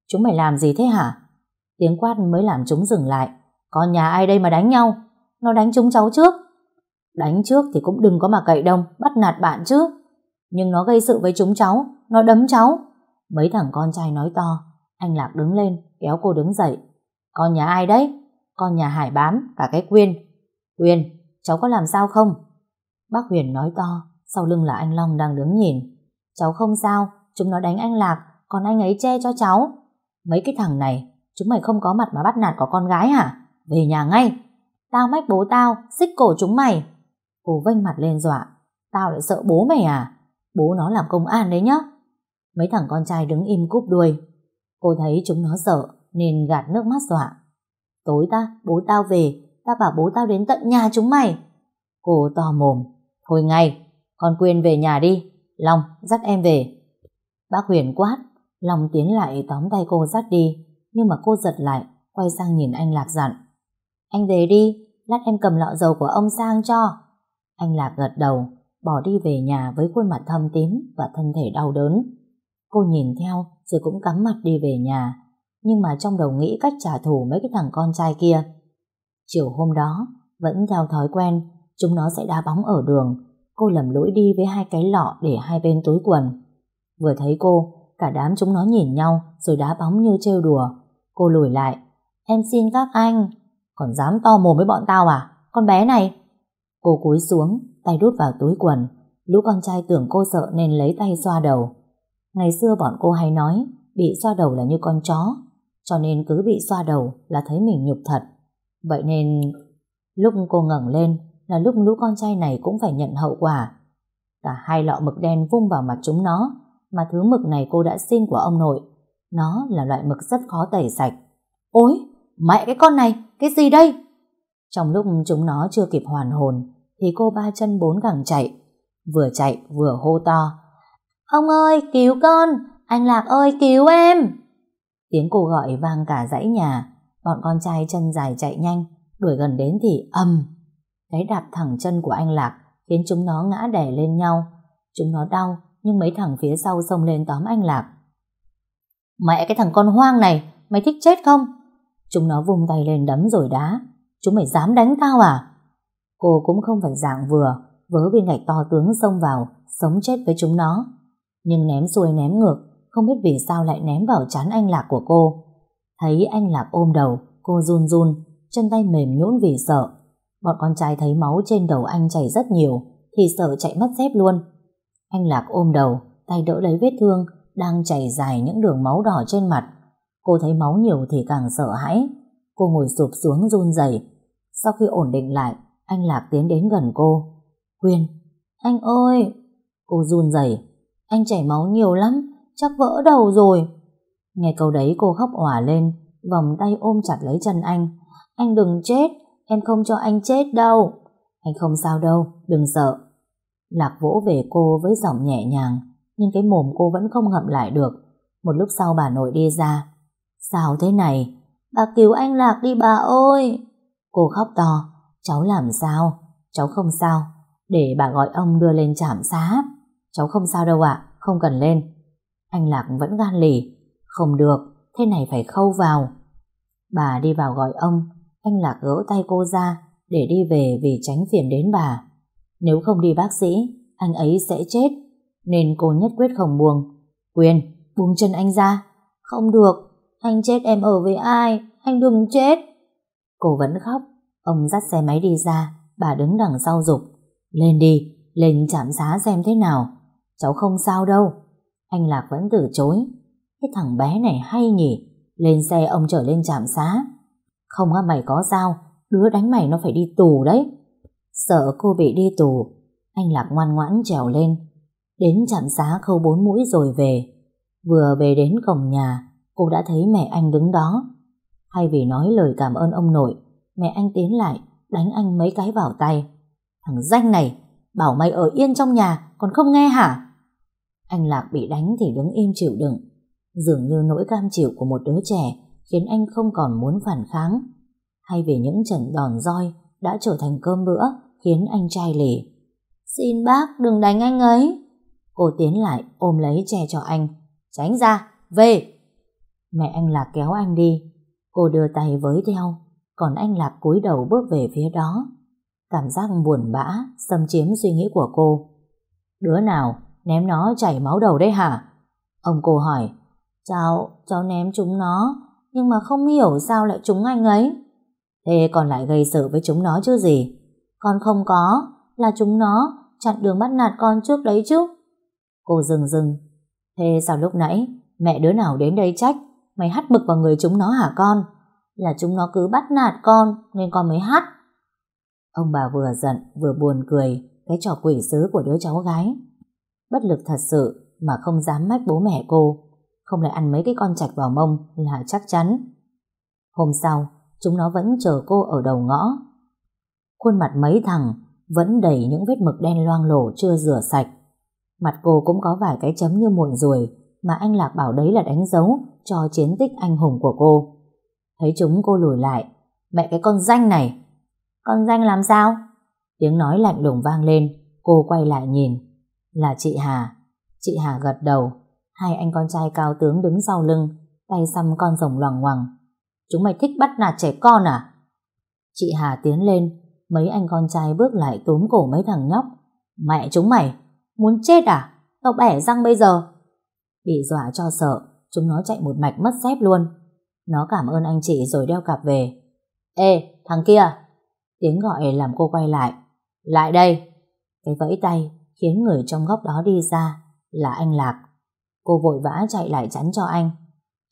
Chúng mày làm gì thế hả? Tiếng quát mới làm chúng dừng lại. Con nhà ai đây mà đánh nhau? Nó đánh chúng cháu trước. Đánh trước thì cũng đừng có mà cậy đông, bắt nạt bạn chứ. Nhưng nó gây sự với chúng cháu, nó đấm cháu. Mấy thằng con trai nói to, anh Lạc đứng lên, kéo cô đứng dậy. Con nhà ai đấy? Con nhà Hải bám, cả cái Quyên. Quyên, cháu có làm sao không? Bác Huyền nói to, sau lưng là anh Long đang đứng nhìn. Cháu không sao, chúng nó đánh anh Lạc, còn anh ấy che cho cháu. Mấy cái thằng này, chúng mày không có mặt mà bắt nạt có con gái hả? Về nhà ngay. Tao mách bố tao, xích cổ chúng mày. Cô vênh mặt lên dọa. Tao lại sợ bố mày à? Bố nó làm công an đấy nhá. Mấy thằng con trai đứng im cúp đuôi. Cô thấy chúng nó sợ, nên gạt nước mắt dọa. Tối ta, bố tao về, ta bảo bố tao đến tận nhà chúng mày. Cô to mồm. Thôi ngay, con Quyên về nhà đi. Long, dắt em về. Bác Huyền quát, Long tiến lại tóm tay cô dắt đi, nhưng mà cô giật lại, quay sang nhìn anh Lạc dặn. Anh về đi, lát em cầm lọ dầu của ông sang cho. Anh Lạc gật đầu, bỏ đi về nhà với khuôn mặt thâm tím và thân thể đau đớn. Cô nhìn theo rồi cũng cắm mặt đi về nhà, nhưng mà trong đầu nghĩ cách trả thù mấy cái thằng con trai kia. Chiều hôm đó, vẫn theo thói quen, chúng nó sẽ đá bóng ở đường. Cô lầm lỗi đi với hai cái lọ để hai bên túi quần. Vừa thấy cô, cả đám chúng nó nhìn nhau rồi đá bóng như trêu đùa. Cô lùi lại. Em xin các anh. Còn dám to mồm với bọn tao à? Con bé này. Cô cúi xuống, tay đút vào túi quần. Lũ con trai tưởng cô sợ nên lấy tay xoa đầu. Ngày xưa bọn cô hay nói bị xoa đầu là như con chó. Cho nên cứ bị xoa đầu là thấy mình nhục thật. Vậy nên lúc cô ngẩng lên là lúc lũ con trai này cũng phải nhận hậu quả. Cả hai lọ mực đen vung vào mặt chúng nó mà thứ mực này cô đã xin của ông nội. Nó là loại mực rất khó tẩy sạch. Ôi, mẹ cái con này, cái gì đây? Trong lúc chúng nó chưa kịp hoàn hồn thì cô ba chân bốn gẳng chạy. Vừa chạy vừa hô to. Ông ơi, cứu con! Anh Lạc ơi, cứu em! Tiếng cô gọi vang cả dãy nhà. Bọn con trai chân dài chạy nhanh, đuổi gần đến thì âm. Cái đạp thẳng chân của anh Lạc khiến chúng nó ngã đè lên nhau. Chúng nó đau, nhưng mấy thằng phía sau xông lên tóm anh Lạc. Mẹ cái thằng con hoang này, mày thích chết không? Chúng nó vung tay lên đấm rồi đá. Chúng mày dám đánh tao à? Cô cũng không phải dạng vừa, vớ viên gạch to tướng xông vào, sống chết với chúng nó. Nhưng ném xuôi ném ngược, không biết vì sao lại ném vào chán anh Lạc của cô. Thấy anh Lạc ôm đầu, cô run run, chân tay mềm nhũn vì sợ. Bọn con trai thấy máu trên đầu anh chảy rất nhiều, thì sợ chạy mất dép luôn. Anh Lạc ôm đầu, tay đỡ lấy vết thương, đang chảy dài những đường máu đỏ trên mặt. Cô thấy máu nhiều thì càng sợ hãi. Cô ngồi sụp xuống run rẩy. Sau khi ổn định lại, anh Lạc tiến đến gần cô. Quyên, anh ơi! Cô run rẩy. Anh chảy máu nhiều lắm, chắc vỡ đầu rồi. Nghe câu đấy cô khóc òa lên, vòng tay ôm chặt lấy chân anh. Anh đừng chết, em không cho anh chết đâu. Anh không sao đâu, đừng sợ. Lạc vỗ về cô với giọng nhẹ nhàng, nhưng cái mồm cô vẫn không ngậm lại được. Một lúc sau bà nội đi ra. Sao thế này? Bà cứu anh Lạc đi bà ơi! Cô khóc to. Cháu làm sao? Cháu không sao. Để bà gọi ông đưa lên trạm xá. Cháu không sao đâu ạ, không cần lên. Anh Lạc vẫn gan lì. Không được, thế này phải khâu vào. Bà đi vào gọi ông, anh Lạc gỡ tay cô ra để đi về vì tránh phiền đến bà. Nếu không đi bác sĩ, anh ấy sẽ chết. Nên cô nhất quyết không buông. Quyền, buông chân anh ra. Không được, anh chết em ở với ai? Anh đừng chết. Cô vẫn khóc. Ông dắt xe máy đi ra, bà đứng đằng sau dục Lên đi, lên chạm xá xem thế nào. Cháu không sao đâu. Anh Lạc vẫn từ chối. Cái thằng bé này hay nhỉ. Lên xe ông trở lên trạm xá. Không á mày có sao, đứa đánh mày nó phải đi tù đấy. Sợ cô bị đi tù, anh Lạc ngoan ngoãn trèo lên. Đến trạm xá khâu bốn mũi rồi về. Vừa về đến cổng nhà, cô đã thấy mẹ anh đứng đó. Hay vì nói lời cảm ơn ông nội, mẹ anh tiến lại, đánh anh mấy cái vào tay. Thằng danh này, bảo mày ở yên trong nhà, còn không nghe hả? Anh Lạc bị đánh thì đứng im chịu đựng. Dường như nỗi cam chịu của một đứa trẻ khiến anh không còn muốn phản kháng. Hay vì những trận đòn roi đã trở thành cơm bữa khiến anh trai lì. Xin bác đừng đánh anh ấy. Cô tiến lại ôm lấy che cho anh. Tránh ra, về. Mẹ anh Lạc kéo anh đi. Cô đưa tay với theo, còn anh Lạc cúi đầu bước về phía đó. Cảm giác buồn bã xâm chiếm suy nghĩ của cô. Đứa nào ném nó chảy máu đầu đấy hả? Ông cô hỏi. Cháu, cháu ném chúng nó, nhưng mà không hiểu sao lại chúng anh ấy. Thế còn lại gây sự với chúng nó chứ gì? Con không có, là chúng nó chặn đường bắt nạt con trước đấy chứ. Cô dừng dừng. Thế sao lúc nãy mẹ đứa nào đến đây trách mày hắt mực vào người chúng nó hả con? Là chúng nó cứ bắt nạt con nên con mới hắt. Ông bà vừa giận vừa buồn cười cái trò quỷ sứ của đứa cháu gái. Bất lực thật sự mà không dám mách bố mẹ cô. Không lại ăn mấy cái con chạch vào mông là chắc chắn. Hôm sau, chúng nó vẫn chờ cô ở đầu ngõ. Khuôn mặt mấy thằng vẫn đầy những vết mực đen loang lổ chưa rửa sạch. Mặt cô cũng có vài cái chấm như muộn ruồi mà anh Lạc bảo đấy là đánh dấu cho chiến tích anh hùng của cô. Thấy chúng cô lùi lại. Mẹ cái con danh này! Con danh làm sao? Tiếng nói lạnh lùng vang lên. Cô quay lại nhìn. Là chị Hà. Chị Hà gật đầu. Hai anh con trai cao tướng đứng sau lưng, tay xăm con rồng loằng ngoằng. Chúng mày thích bắt nạt trẻ con à? Chị Hà tiến lên, mấy anh con trai bước lại túm cổ mấy thằng nhóc. Mẹ chúng mày, muốn chết à? Tao bẻ răng bây giờ. Bị dọa cho sợ, chúng nó chạy một mạch mất dép luôn. Nó cảm ơn anh chị rồi đeo cặp về. Ê, thằng kia! Tiếng gọi làm cô quay lại. Lại đây! Cái vẫy tay khiến người trong góc đó đi ra là anh Lạc. Cô vội vã chạy lại chắn cho anh.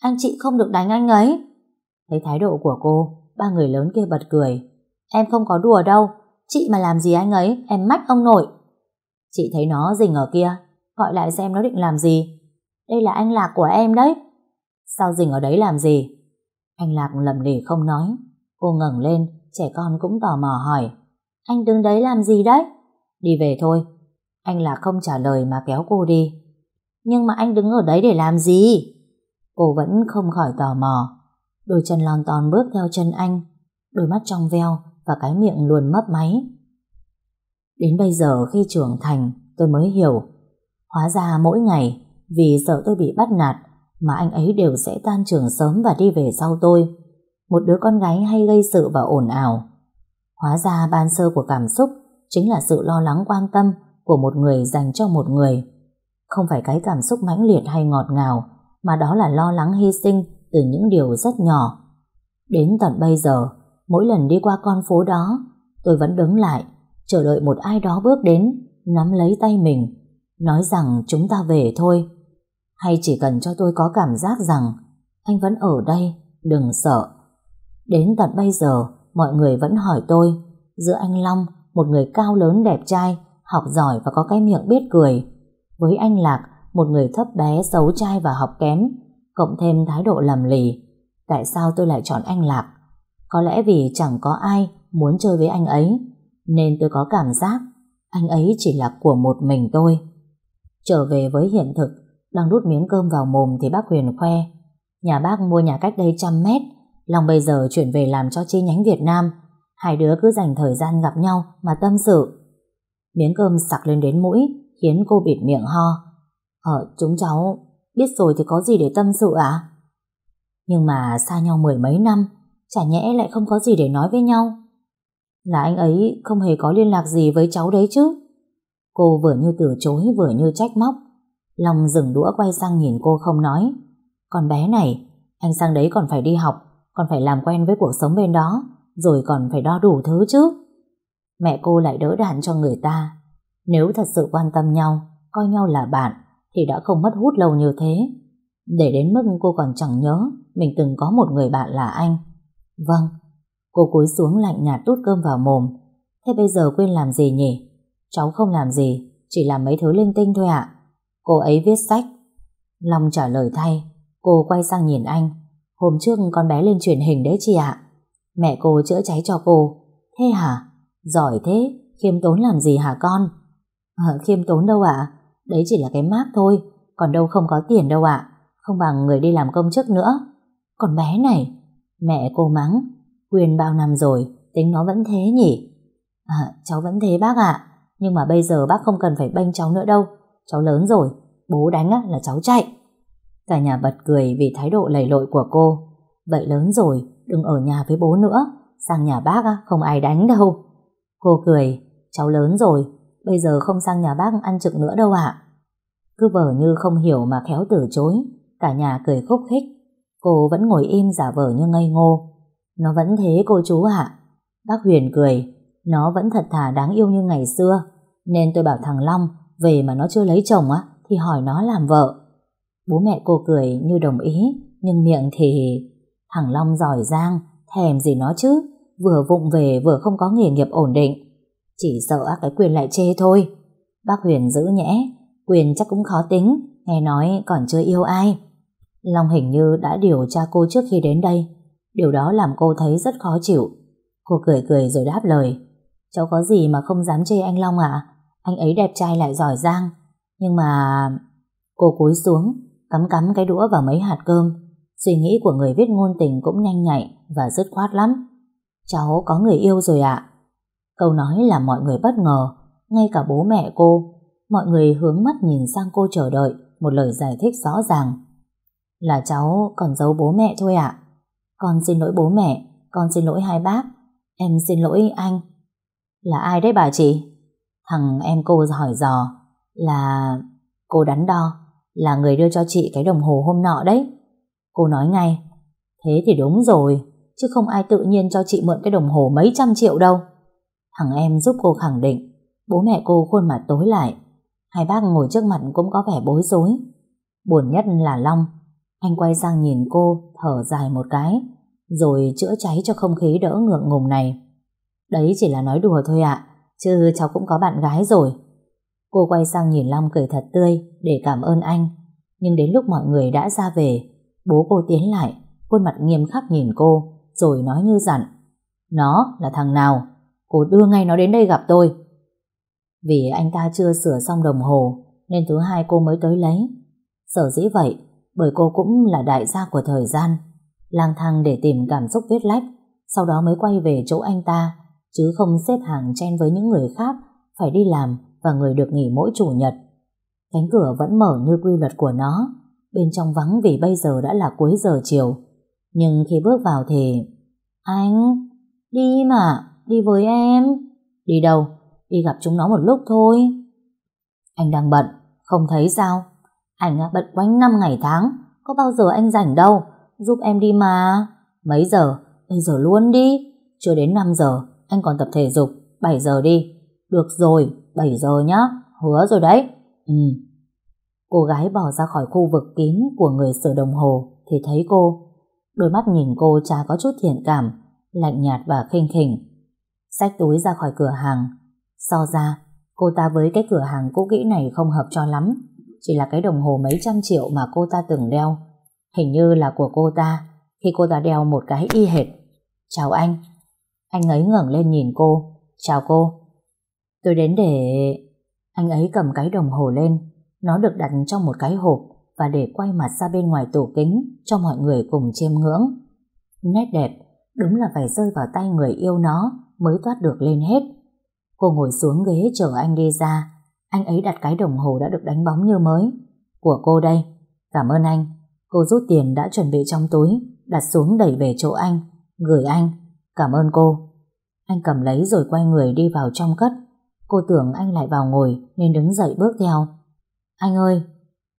Anh chị không được đánh anh ấy. Thấy thái độ của cô, ba người lớn kia bật cười. Em không có đùa đâu, chị mà làm gì anh ấy, em mách ông nội. Chị thấy nó rình ở kia, gọi lại xem nó định làm gì. Đây là anh Lạc của em đấy. Sao rình ở đấy làm gì? Anh Lạc lầm lì không nói. Cô ngẩng lên, trẻ con cũng tò mò hỏi. Anh đứng đấy làm gì đấy? Đi về thôi. Anh là không trả lời mà kéo cô đi. Nhưng mà anh đứng ở đấy để làm gì? Cô vẫn không khỏi tò mò. Đôi chân lon ton bước theo chân anh, đôi mắt trong veo và cái miệng luôn mấp máy. Đến bây giờ khi trưởng thành, tôi mới hiểu. Hóa ra mỗi ngày, vì sợ tôi bị bắt nạt, mà anh ấy đều sẽ tan trường sớm và đi về sau tôi. Một đứa con gái hay gây sự và ồn ào. Hóa ra ban sơ của cảm xúc chính là sự lo lắng quan tâm của một người dành cho một người. Không phải cái cảm xúc mãnh liệt hay ngọt ngào, mà đó là lo lắng hy sinh từ những điều rất nhỏ. Đến tận bây giờ, mỗi lần đi qua con phố đó, tôi vẫn đứng lại, chờ đợi một ai đó bước đến, nắm lấy tay mình, nói rằng chúng ta về thôi. Hay chỉ cần cho tôi có cảm giác rằng anh vẫn ở đây, đừng sợ. Đến tận bây giờ, mọi người vẫn hỏi tôi, giữa anh Long, một người cao lớn đẹp trai, học giỏi và có cái miệng biết cười, với anh Lạc, một người thấp bé, xấu trai và học kém, cộng thêm thái độ lầm lì. Tại sao tôi lại chọn anh Lạc? Có lẽ vì chẳng có ai muốn chơi với anh ấy, nên tôi có cảm giác anh ấy chỉ là của một mình tôi. Trở về với hiện thực, đang đút miếng cơm vào mồm thì bác Huyền khoe. Nhà bác mua nhà cách đây trăm mét, Long bây giờ chuyển về làm cho chi nhánh Việt Nam. Hai đứa cứ dành thời gian gặp nhau mà tâm sự. Miếng cơm sặc lên đến mũi, khiến cô bịt miệng ho. Ờ, chúng cháu biết rồi thì có gì để tâm sự à? Nhưng mà xa nhau mười mấy năm, chả nhẽ lại không có gì để nói với nhau. Là anh ấy không hề có liên lạc gì với cháu đấy chứ. Cô vừa như từ chối vừa như trách móc. Long dừng đũa quay sang nhìn cô không nói. Con bé này, anh sang đấy còn phải đi học, còn phải làm quen với cuộc sống bên đó, rồi còn phải đo đủ thứ chứ. Mẹ cô lại đỡ đạn cho người ta. Nếu thật sự quan tâm nhau, coi nhau là bạn, thì đã không mất hút lâu như thế. Để đến mức cô còn chẳng nhớ mình từng có một người bạn là anh. Vâng, cô cúi xuống lạnh nhạt đút cơm vào mồm. Thế bây giờ quên làm gì nhỉ? Cháu không làm gì, chỉ làm mấy thứ linh tinh thôi ạ. Cô ấy viết sách. Long trả lời thay, cô quay sang nhìn anh. Hôm trước con bé lên truyền hình đấy chị ạ. Mẹ cô chữa cháy cho cô. Thế hả? Giỏi thế, khiêm tốn làm gì hả con? À, khiêm tốn đâu ạ? Đấy chỉ là cái mác thôi, còn đâu không có tiền đâu ạ. Không bằng người đi làm công chức nữa. Còn bé này, mẹ cô mắng, quyền bao năm rồi, tính nó vẫn thế nhỉ? À, cháu vẫn thế bác ạ, nhưng mà bây giờ bác không cần phải bênh cháu nữa đâu. Cháu lớn rồi, bố đánh á, là cháu chạy. Cả nhà bật cười vì thái độ lầy lội của cô. Vậy lớn rồi, đừng ở nhà với bố nữa, sang nhà bác á, không ai đánh đâu. Cô cười, cháu lớn rồi, bây giờ không sang nhà bác ăn trực nữa đâu ạ. Cứ vờ như không hiểu mà khéo từ chối, cả nhà cười khúc khích. Cô vẫn ngồi im giả vờ như ngây ngô. Nó vẫn thế cô chú ạ. Bác Huyền cười, nó vẫn thật thà đáng yêu như ngày xưa, nên tôi bảo thằng Long về mà nó chưa lấy chồng á, thì hỏi nó làm vợ. Bố mẹ cô cười như đồng ý, nhưng miệng thì... Thằng Long giỏi giang, thèm gì nó chứ, vừa vụng về vừa không có nghề nghiệp ổn định. Chỉ sợ cái quyền lại chê thôi. Bác Huyền giữ nhẽ, quyền chắc cũng khó tính, nghe nói còn chưa yêu ai. Long hình như đã điều tra cô trước khi đến đây. Điều đó làm cô thấy rất khó chịu. Cô cười cười rồi đáp lời. Cháu có gì mà không dám chê anh Long ạ? Anh ấy đẹp trai lại giỏi giang. Nhưng mà... Cô cúi xuống, cắm cắm cái đũa vào mấy hạt cơm. Suy nghĩ của người viết ngôn tình cũng nhanh nhạy và dứt khoát lắm. Cháu có người yêu rồi ạ. Câu nói làm mọi người bất ngờ, ngay cả bố mẹ cô. Mọi người hướng mắt nhìn sang cô chờ đợi một lời giải thích rõ ràng. Là cháu còn giấu bố mẹ thôi ạ. Con xin lỗi bố mẹ, con xin lỗi hai bác, em xin lỗi anh. Là ai đấy bà chị? Thằng em cô hỏi dò là cô đắn đo, là người đưa cho chị cái đồng hồ hôm nọ đấy. Cô nói ngay, thế thì đúng rồi, chứ không ai tự nhiên cho chị mượn cái đồng hồ mấy trăm triệu đâu. Thằng em giúp cô khẳng định, bố mẹ cô khuôn mặt tối lại. Hai bác ngồi trước mặt cũng có vẻ bối rối. Buồn nhất là Long. Anh quay sang nhìn cô, thở dài một cái, rồi chữa cháy cho không khí đỡ ngượng ngùng này. Đấy chỉ là nói đùa thôi ạ, chứ cháu cũng có bạn gái rồi. Cô quay sang nhìn Long cười thật tươi để cảm ơn anh. Nhưng đến lúc mọi người đã ra về, bố cô tiến lại, khuôn mặt nghiêm khắc nhìn cô, rồi nói như dặn. Nó là thằng nào? Cô đưa ngay nó đến đây gặp tôi. Vì anh ta chưa sửa xong đồng hồ, nên thứ hai cô mới tới lấy. Sở dĩ vậy, bởi cô cũng là đại gia của thời gian. Lang thang để tìm cảm xúc viết lách, sau đó mới quay về chỗ anh ta, chứ không xếp hàng chen với những người khác, phải đi làm và người được nghỉ mỗi chủ nhật. Cánh cửa vẫn mở như quy luật của nó, bên trong vắng vì bây giờ đã là cuối giờ chiều. Nhưng khi bước vào thì... Anh, đi mà, đi với em. Đi đâu? Đi gặp chúng nó một lúc thôi. Anh đang bận, không thấy sao? Anh bận quanh năm ngày tháng, có bao giờ anh rảnh đâu, giúp em đi mà. Mấy giờ? Bây giờ luôn đi. Chưa đến 5 giờ, anh còn tập thể dục, 7 giờ đi. Được rồi, 7 giờ nhá, hứa rồi đấy. Ừ. Cô gái bỏ ra khỏi khu vực kín của người sửa đồng hồ thì thấy cô. Đôi mắt nhìn cô chả có chút thiện cảm, lạnh nhạt và khinh khỉnh. Xách túi ra khỏi cửa hàng. So ra, cô ta với cái cửa hàng cũ kỹ này không hợp cho lắm. Chỉ là cái đồng hồ mấy trăm triệu mà cô ta từng đeo. Hình như là của cô ta, khi cô ta đeo một cái y hệt. Chào anh. Anh ấy ngẩng lên nhìn cô. Chào cô. Tôi đến để... Anh ấy cầm cái đồng hồ lên. Nó được đặt trong một cái hộp và để quay mặt ra bên ngoài tủ kính cho mọi người cùng chiêm ngưỡng. Nét đẹp, đúng là phải rơi vào tay người yêu nó mới thoát được lên hết. Cô ngồi xuống ghế chờ anh đi ra. Anh ấy đặt cái đồng hồ đã được đánh bóng như mới. Của cô đây. Cảm ơn anh. Cô rút tiền đã chuẩn bị trong túi, đặt xuống đẩy về chỗ anh. Gửi anh. Cảm ơn cô. Anh cầm lấy rồi quay người đi vào trong cất. Cô tưởng anh lại vào ngồi nên đứng dậy bước theo. Anh ơi!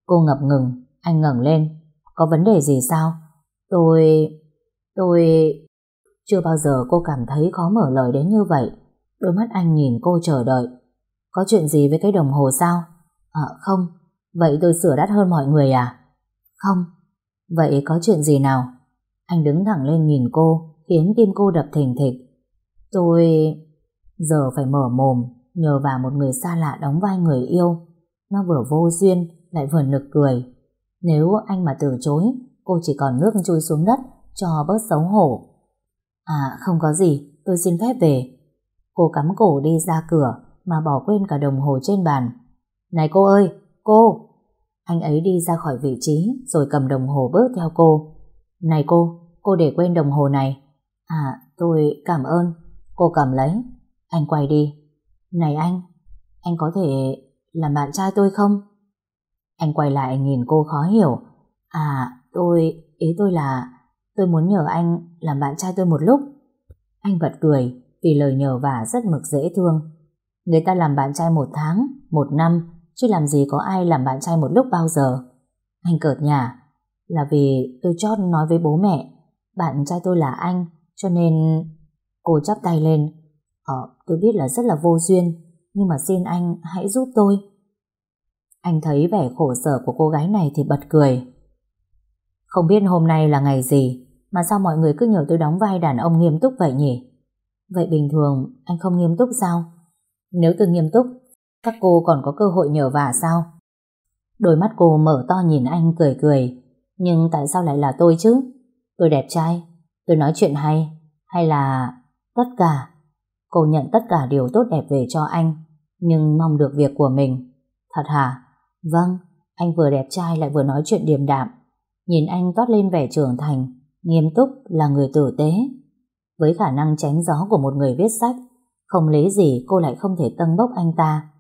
Cô ngập ngừng, anh ngẩng lên. Có vấn đề gì sao? Tôi... tôi... Chưa bao giờ cô cảm thấy khó mở lời đến như vậy. Đôi mắt anh nhìn cô chờ đợi. Có chuyện gì với cái đồng hồ sao? À không, vậy tôi sửa đắt hơn mọi người à? Không. Vậy có chuyện gì nào? Anh đứng thẳng lên nhìn cô, khiến tim cô đập thình thịch. Tôi... Giờ phải mở mồm, nhờ vào một người xa lạ đóng vai người yêu. Nó vừa vô duyên, lại vừa nực cười. Nếu anh mà từ chối, cô chỉ còn nước chui xuống đất cho bớt xấu hổ. À không có gì, tôi xin phép về. Cô cắm cổ đi ra cửa mà bỏ quên cả đồng hồ trên bàn. Này cô ơi, cô! Anh ấy đi ra khỏi vị trí rồi cầm đồng hồ bước theo cô. Này cô, cô để quên đồng hồ này. À, tôi cảm ơn. Cô cầm lấy. Anh quay đi. Này anh, anh có thể làm bạn trai tôi không? Anh quay lại nhìn cô khó hiểu. À, tôi, ý tôi là tôi muốn nhờ anh làm bạn trai tôi một lúc. Anh bật cười vì lời nhờ vả rất mực dễ thương. Người ta làm bạn trai một tháng, một năm, chứ làm gì có ai làm bạn trai một lúc bao giờ. Anh cợt nhà, là vì tôi chót nói với bố mẹ, bạn trai tôi là anh, cho nên... Cô chắp tay lên. Ờ, tôi biết là rất là vô duyên, nhưng mà xin anh hãy giúp tôi. Anh thấy vẻ khổ sở của cô gái này thì bật cười. Không biết hôm nay là ngày gì, mà sao mọi người cứ nhờ tôi đóng vai đàn ông nghiêm túc vậy nhỉ? Vậy bình thường anh không nghiêm túc sao? Nếu tôi nghiêm túc, các cô còn có cơ hội nhờ vả sao? Đôi mắt cô mở to nhìn anh cười cười. Nhưng tại sao lại là tôi chứ? Tôi đẹp trai, tôi nói chuyện hay, hay là tất cả? Cô nhận tất cả điều tốt đẹp về cho anh, nhưng mong được việc của mình. Thật hả? Vâng, anh vừa đẹp trai lại vừa nói chuyện điềm đạm. Nhìn anh toát lên vẻ trưởng thành, nghiêm túc là người tử tế. Với khả năng tránh gió của một người viết sách, Không lấy gì cô lại không thể tân bốc anh ta.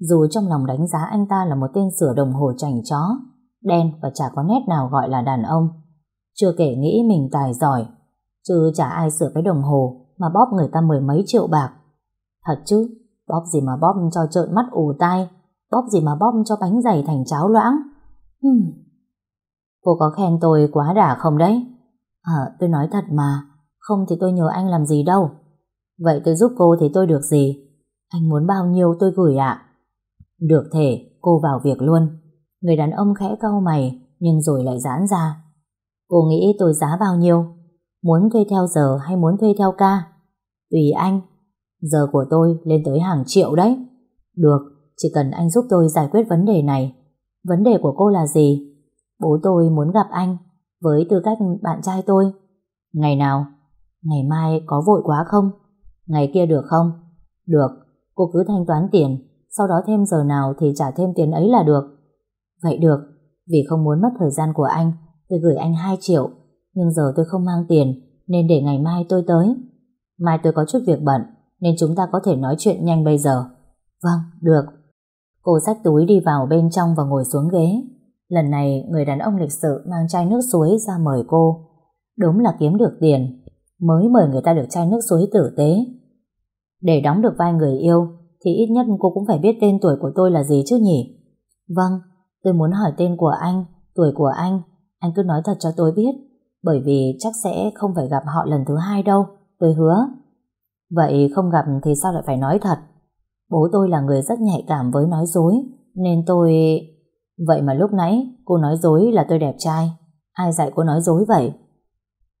Dù trong lòng đánh giá anh ta là một tên sửa đồng hồ chảnh chó, đen và chả có nét nào gọi là đàn ông. Chưa kể nghĩ mình tài giỏi, chứ chả ai sửa cái đồng hồ mà bóp người ta mười mấy triệu bạc. Thật chứ, bóp gì mà bóp cho trợn mắt ù tai, bóp gì mà bóp cho bánh dày thành cháo loãng. Hmm. Cô có khen tôi quá đà không đấy? Ờ, tôi nói thật mà, không thì tôi nhờ anh làm gì đâu. Vậy tôi giúp cô thì tôi được gì? Anh muốn bao nhiêu tôi gửi ạ? Được thể, cô vào việc luôn. Người đàn ông khẽ cau mày, nhưng rồi lại giãn ra. Cô nghĩ tôi giá bao nhiêu? Muốn thuê theo giờ hay muốn thuê theo ca? Tùy anh. Giờ của tôi lên tới hàng triệu đấy. Được, chỉ cần anh giúp tôi giải quyết vấn đề này. Vấn đề của cô là gì? Bố tôi muốn gặp anh, với tư cách bạn trai tôi. Ngày nào? Ngày mai có vội quá không? Ngày kia được không? Được, cô cứ thanh toán tiền, sau đó thêm giờ nào thì trả thêm tiền ấy là được. Vậy được, vì không muốn mất thời gian của anh, tôi gửi anh 2 triệu, nhưng giờ tôi không mang tiền, nên để ngày mai tôi tới. Mai tôi có chút việc bận, nên chúng ta có thể nói chuyện nhanh bây giờ. Vâng, được. Cô xách túi đi vào bên trong và ngồi xuống ghế. Lần này, người đàn ông lịch sự mang chai nước suối ra mời cô. Đúng là kiếm được tiền, mới mời người ta được chai nước suối tử tế. Để đóng được vai người yêu, thì ít nhất cô cũng phải biết tên tuổi của tôi là gì chứ nhỉ? Vâng, tôi muốn hỏi tên của anh, tuổi của anh. Anh cứ nói thật cho tôi biết, bởi vì chắc sẽ không phải gặp họ lần thứ hai đâu, tôi hứa. Vậy không gặp thì sao lại phải nói thật? Bố tôi là người rất nhạy cảm với nói dối, nên tôi... Vậy mà lúc nãy cô nói dối là tôi đẹp trai. Ai dạy cô nói dối vậy?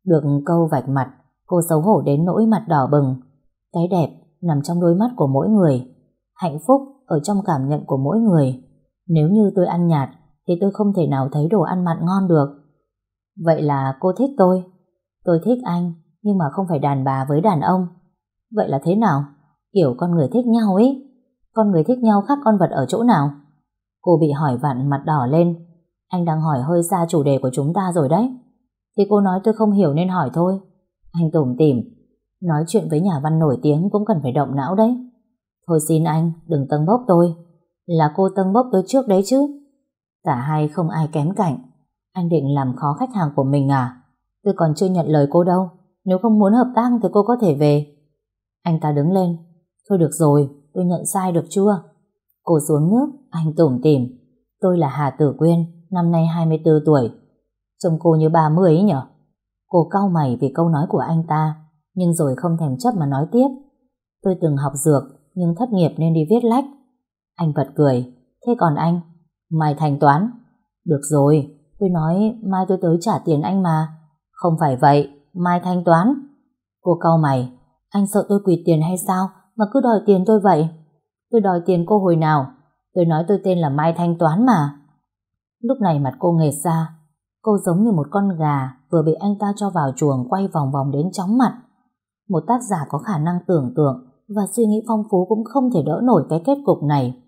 Được câu vạch mặt, cô xấu hổ đến nỗi mặt đỏ bừng. Cái đẹp nằm trong đôi mắt của mỗi người. Hạnh phúc ở trong cảm nhận của mỗi người. Nếu như tôi ăn nhạt thì tôi không thể nào thấy đồ ăn mặn ngon được. Vậy là cô thích tôi. Tôi thích anh, nhưng mà không phải đàn bà với đàn ông. Vậy là thế nào? Kiểu con người thích nhau ấy. Con người thích nhau khác con vật ở chỗ nào? Cô bị hỏi vặn mặt đỏ lên. Anh đang hỏi hơi xa chủ đề của chúng ta rồi đấy. Thì cô nói tôi không hiểu nên hỏi thôi. Anh tủm tỉm. Nói chuyện với nhà văn nổi tiếng cũng cần phải động não đấy. Thôi xin anh, đừng tâng bốc tôi. Là cô tâng bốc tôi trước đấy chứ. Cả hai không ai kém cạnh. Anh định làm khó khách hàng của mình à? Tôi còn chưa nhận lời cô đâu. Nếu không muốn hợp tác thì cô có thể về. Anh ta đứng lên. Thôi được rồi, tôi nhận sai được chưa? Cô xuống nước, anh tủm tỉm. Tôi là Hà Tử Quyên, năm nay 24 tuổi. Trông cô như 30 ấy nhở? Cô cau mày vì câu nói của anh ta, nhưng rồi không thèm chấp mà nói tiếp. Tôi từng học dược, nhưng thất nghiệp nên đi viết lách. Anh bật cười. Thế còn anh? Mai thanh toán. Được rồi, tôi nói mai tôi tới trả tiền anh mà. Không phải vậy, mai thanh toán. Cô cau mày. Anh sợ tôi quỵt tiền hay sao mà cứ đòi tiền tôi vậy? Tôi đòi tiền cô hồi nào? Tôi nói tôi tên là Mai Thanh Toán mà. Lúc này mặt cô nghệt ra. Cô giống như một con gà vừa bị anh ta cho vào chuồng quay vòng vòng đến chóng mặt. Một tác giả có khả năng tưởng tượng và suy nghĩ phong phú cũng không thể đỡ nổi cái kết cục này.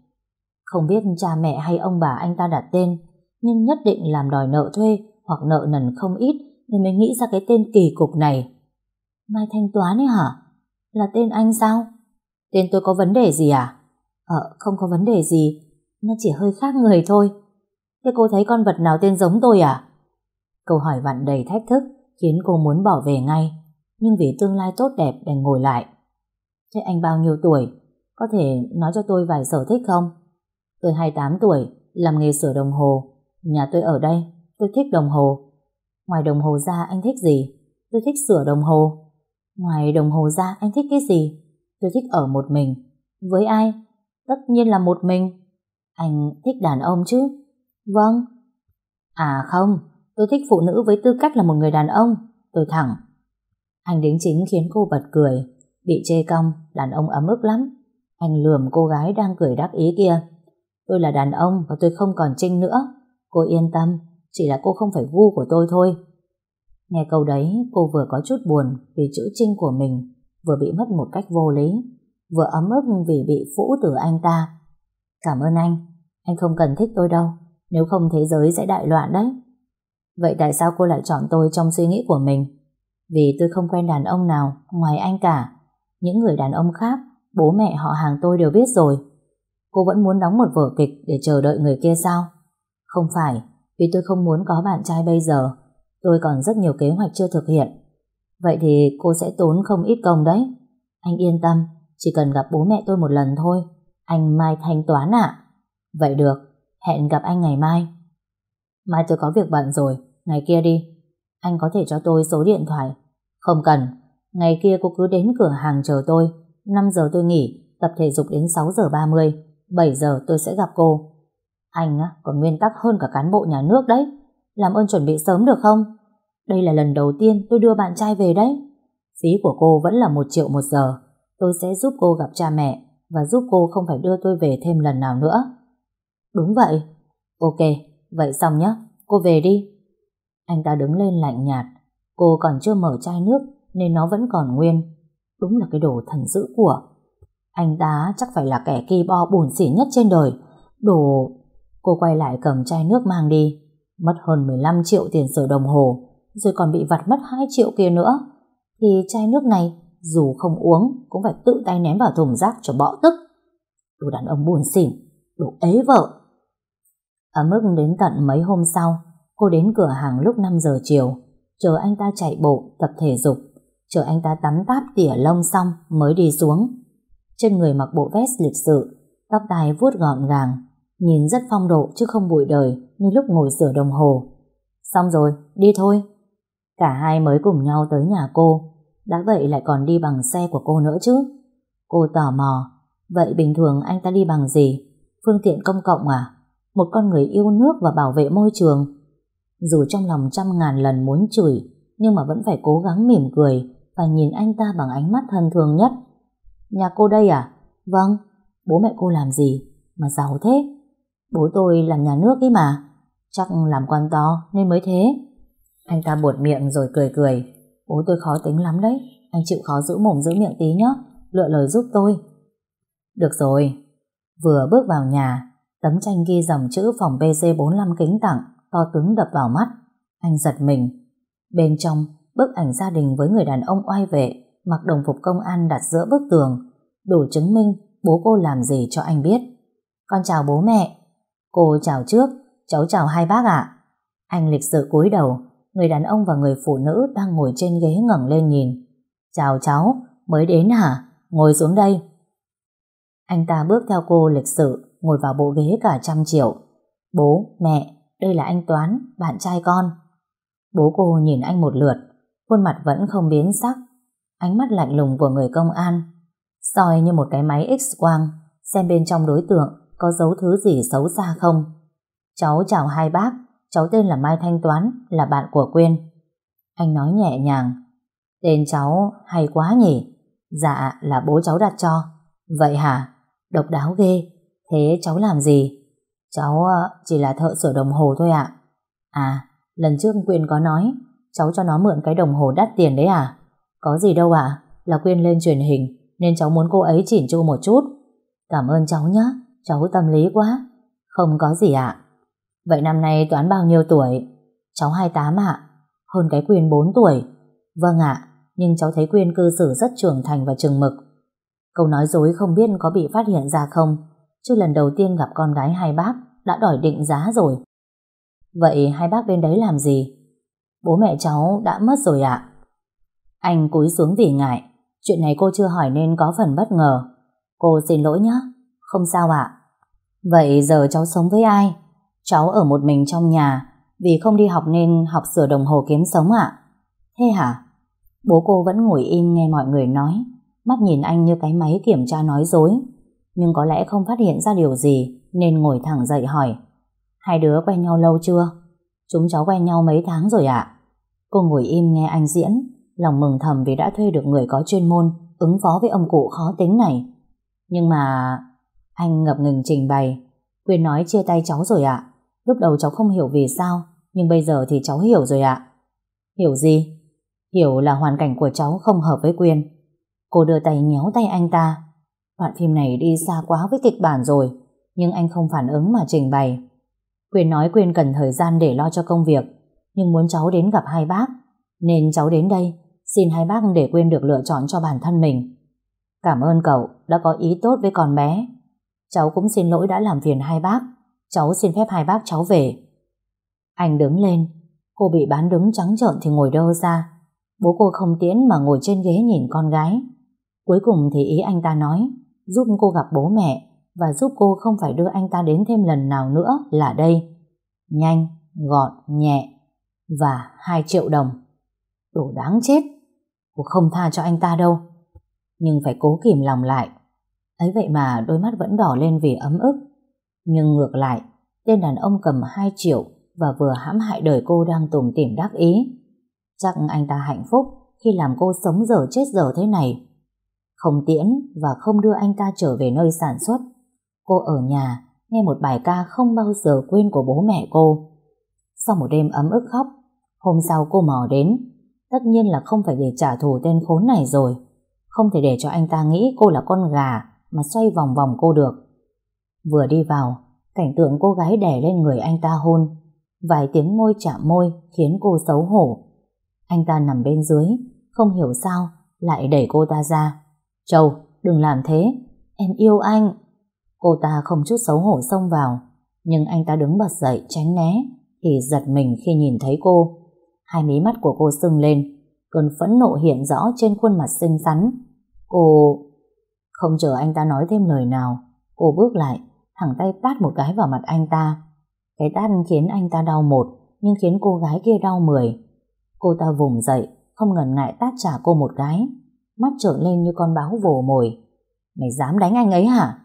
Không biết cha mẹ hay ông bà anh ta đặt tên, nhưng nhất định làm đòi nợ thuê hoặc nợ nần không ít nên mới nghĩ ra cái tên kỳ cục này. Mai Thanh Toán ấy hả? Là tên anh sao? Tên tôi có vấn đề gì à? Ờ, không có vấn đề gì. Nó chỉ hơi khác người thôi. Thế cô thấy con vật nào tên giống tôi à? Câu hỏi vặn đầy thách thức khiến cô muốn bỏ về ngay. Nhưng vì tương lai tốt đẹp đành ngồi lại. Thế anh bao nhiêu tuổi? Có thể nói cho tôi vài sở thích không? Tôi 28 tuổi, làm nghề sửa đồng hồ. Nhà tôi ở đây, tôi thích đồng hồ. Ngoài đồng hồ ra anh thích gì? Tôi thích sửa đồng hồ. Ngoài đồng hồ ra anh thích cái gì? Tôi thích ở một mình. Với ai? Tất nhiên là một mình. Anh thích đàn ông chứ? Vâng. À không, tôi thích phụ nữ với tư cách là một người đàn ông. Tôi thẳng. Anh đính chính khiến cô bật cười. Bị chê cong, đàn ông ấm ức lắm. Anh lườm cô gái đang cười đắc ý kia. Tôi là đàn ông và tôi không còn trinh nữa. Cô yên tâm, chỉ là cô không phải gu của tôi thôi. Nghe câu đấy, cô vừa có chút buồn vì chữ trinh của mình vừa bị mất một cách vô lý, vừa ấm ức vì bị phũ từ anh ta. Cảm ơn anh, anh không cần thích tôi đâu, nếu không thế giới sẽ đại loạn đấy. Vậy tại sao cô lại chọn tôi trong suy nghĩ của mình? Vì tôi không quen đàn ông nào ngoài anh cả. Những người đàn ông khác Bố mẹ họ hàng tôi đều biết rồi. Cô vẫn muốn đóng một vở kịch để chờ đợi người kia sao? Không phải, vì tôi không muốn có bạn trai bây giờ. Tôi còn rất nhiều kế hoạch chưa thực hiện. Vậy thì cô sẽ tốn không ít công đấy. Anh yên tâm, chỉ cần gặp bố mẹ tôi một lần thôi. Anh mai thanh toán ạ. Vậy được, hẹn gặp anh ngày mai. Mai tôi có việc bận rồi, ngày kia đi. Anh có thể cho tôi số điện thoại. Không cần, ngày kia cô cứ đến cửa hàng chờ tôi. 5 giờ tôi nghỉ, tập thể dục đến 6 giờ 30. 7 giờ tôi sẽ gặp cô. Anh còn nguyên tắc hơn cả cán bộ nhà nước đấy. Làm ơn chuẩn bị sớm được không? Đây là lần đầu tiên tôi đưa bạn trai về đấy. Phí của cô vẫn là một triệu một giờ. Tôi sẽ giúp cô gặp cha mẹ và giúp cô không phải đưa tôi về thêm lần nào nữa. Đúng vậy. Ok, vậy xong nhé. Cô về đi. Anh ta đứng lên lạnh nhạt. Cô còn chưa mở chai nước nên nó vẫn còn nguyên. Đúng là cái đồ thần dữ của. Anh ta chắc phải là kẻ kỳ bo bùn xỉn nhất trên đời. Đồ... Cô quay lại cầm chai nước mang đi. Mất hơn 15 triệu tiền sửa đồng hồ rồi còn bị vặt mất 2 triệu kia nữa. Thì chai nước này dù không uống cũng phải tự tay ném vào thùng rác cho bọ tức. Đồ đàn ông buồn xỉn, đồ ế vợ. Ở mức đến tận mấy hôm sau, cô đến cửa hàng lúc 5 giờ chiều, chờ anh ta chạy bộ, tập thể dục, chờ anh ta tắm táp tỉa lông xong mới đi xuống. Trên người mặc bộ vest lịch sự, tóc tai vuốt gọn gàng, nhìn rất phong độ chứ không bụi đời như lúc ngồi sửa đồng hồ. Xong rồi, đi thôi. Cả hai mới cùng nhau tới nhà cô, đã vậy lại còn đi bằng xe của cô nữa chứ. Cô tò mò, vậy bình thường anh ta đi bằng gì? Phương tiện công cộng à? Một con người yêu nước và bảo vệ môi trường. Dù trong lòng trăm ngàn lần muốn chửi, nhưng mà vẫn phải cố gắng mỉm cười và nhìn anh ta bằng ánh mắt thân thương nhất. Nhà cô đây à? Vâng. Bố mẹ cô làm gì? Mà giàu thế? Bố tôi làm nhà nước ấy mà. Chắc làm quan to nên mới thế. Anh ta buột miệng rồi cười cười. Bố tôi khó tính lắm đấy. Anh chịu khó giữ mồm giữ miệng tí nhé. Lựa lời giúp tôi. Được rồi. Vừa bước vào nhà, tấm tranh ghi dòng chữ phòng BC45 kính tặng, to tướng đập vào mắt. Anh giật mình. Bên trong, bức ảnh gia đình với người đàn ông oai vệ, mặc đồng phục công an đặt giữa bức tường, đủ chứng minh bố cô làm gì cho anh biết. Con chào bố mẹ. Cô chào trước, cháu chào hai bác ạ. Anh lịch sự cúi đầu, người đàn ông và người phụ nữ đang ngồi trên ghế ngẩng lên nhìn. Chào cháu, mới đến hả? Ngồi xuống đây. Anh ta bước theo cô lịch sự, ngồi vào bộ ghế cả trăm triệu. Bố, mẹ, đây là anh Toán, bạn trai con. Bố cô nhìn anh một lượt, khuôn mặt vẫn không biến sắc. Ánh mắt lạnh lùng của người công an, soi như một cái máy x-quang, xem bên trong đối tượng có dấu thứ gì xấu xa không. Cháu chào hai bác, cháu tên là Mai Thanh Toán, là bạn của Quyên. Anh nói nhẹ nhàng, tên cháu hay quá nhỉ? Dạ, là bố cháu đặt cho. Vậy hả? Độc đáo ghê. Thế cháu làm gì? Cháu ờ, chỉ là thợ sửa đồng hồ thôi ạ. À, lần trước Quyên có nói, cháu cho nó mượn cái đồng hồ đắt tiền đấy à? Có gì đâu ạ, là Quyên lên truyền hình, nên cháu muốn cô ấy chỉn chu một chút. Cảm ơn cháu nhé, cháu tâm lý quá. Không có gì ạ. Vậy năm nay Toán bao nhiêu tuổi? Cháu 28 ạ. Hơn cái Quyên 4 tuổi. Vâng ạ, nhưng cháu thấy Quyên cư xử rất trưởng thành và chừng mực. Câu nói dối không biết có bị phát hiện ra không, chứ lần đầu tiên gặp con gái hai bác đã đòi định giá rồi. Vậy hai bác bên đấy làm gì? Bố mẹ cháu đã mất rồi ạ. Anh cúi xuống vì ngại, chuyện này cô chưa hỏi nên có phần bất ngờ. Cô xin lỗi nhé, không sao ạ. Vậy giờ cháu sống với ai? Cháu ở một mình trong nhà, vì không đi học nên học sửa đồng hồ kiếm sống ạ. Thế hả? Bố cô vẫn ngồi im nghe mọi người nói, mắt nhìn anh như cái máy kiểm tra nói dối. Nhưng có lẽ không phát hiện ra điều gì nên ngồi thẳng dậy hỏi. Hai đứa quen nhau lâu chưa? Chúng cháu quen nhau mấy tháng rồi ạ. Cô ngồi im nghe anh diễn, lòng mừng thầm vì đã thuê được người có chuyên môn ứng phó với ông cụ khó tính này. Nhưng mà... Anh ngập ngừng trình bày. Quyên nói chia tay cháu rồi ạ. Lúc đầu cháu không hiểu vì sao, nhưng bây giờ thì cháu hiểu rồi ạ. Hiểu gì? Hiểu là hoàn cảnh của cháu không hợp với Quyên. Cô đưa tay nhéo tay anh ta. Đoạn phim này đi xa quá với kịch bản rồi, nhưng anh không phản ứng mà trình bày. Quyên nói Quyên cần thời gian để lo cho công việc, nhưng muốn cháu đến gặp hai bác, nên cháu đến đây, xin hai bác để Quyên được lựa chọn cho bản thân mình. Cảm ơn cậu đã có ý tốt với con bé. Cháu cũng xin lỗi đã làm phiền hai bác. Cháu xin phép hai bác cháu về. Anh đứng lên. Cô bị bán đứng trắng trợn thì ngồi đơ ra. Bố cô không tiễn mà ngồi trên ghế nhìn con gái. Cuối cùng thì ý anh ta nói giúp cô gặp bố mẹ và giúp cô không phải đưa anh ta đến thêm lần nào nữa là đây. Nhanh, gọn, nhẹ và 2 triệu đồng. Đồ đáng chết. Cô không tha cho anh ta đâu. Nhưng phải cố kìm lòng lại. Ấy vậy mà đôi mắt vẫn đỏ lên vì ấm ức. Nhưng ngược lại, tên đàn ông cầm 2 triệu và vừa hãm hại đời cô đang tùng tìm đắc ý. Chắc anh ta hạnh phúc khi làm cô sống dở chết dở thế này. Không tiễn và không đưa anh ta trở về nơi sản xuất. Cô ở nhà nghe một bài ca không bao giờ quên của bố mẹ cô. Sau một đêm ấm ức khóc, hôm sau cô mò đến. Tất nhiên là không phải để trả thù tên khốn này rồi. Không thể để cho anh ta nghĩ cô là con gà mà xoay vòng vòng cô được. Vừa đi vào, cảnh tượng cô gái đè lên người anh ta hôn. Vài tiếng môi chạm môi khiến cô xấu hổ. Anh ta nằm bên dưới, không hiểu sao, lại đẩy cô ta ra. Châu, đừng làm thế, em yêu anh. Cô ta không chút xấu hổ xông vào, nhưng anh ta đứng bật dậy tránh né, thì giật mình khi nhìn thấy cô. Hai mí mắt của cô sưng lên, cơn phẫn nộ hiện rõ trên khuôn mặt xinh xắn. Cô... Không chờ anh ta nói thêm lời nào, cô bước lại, thẳng tay tát một cái vào mặt anh ta. Cái tát khiến anh ta đau một, nhưng khiến cô gái kia đau mười. Cô ta vùng dậy, không ngần ngại tát trả cô một cái. Mắt trợn lên như con báo vồ mồi. Mày dám đánh anh ấy hả?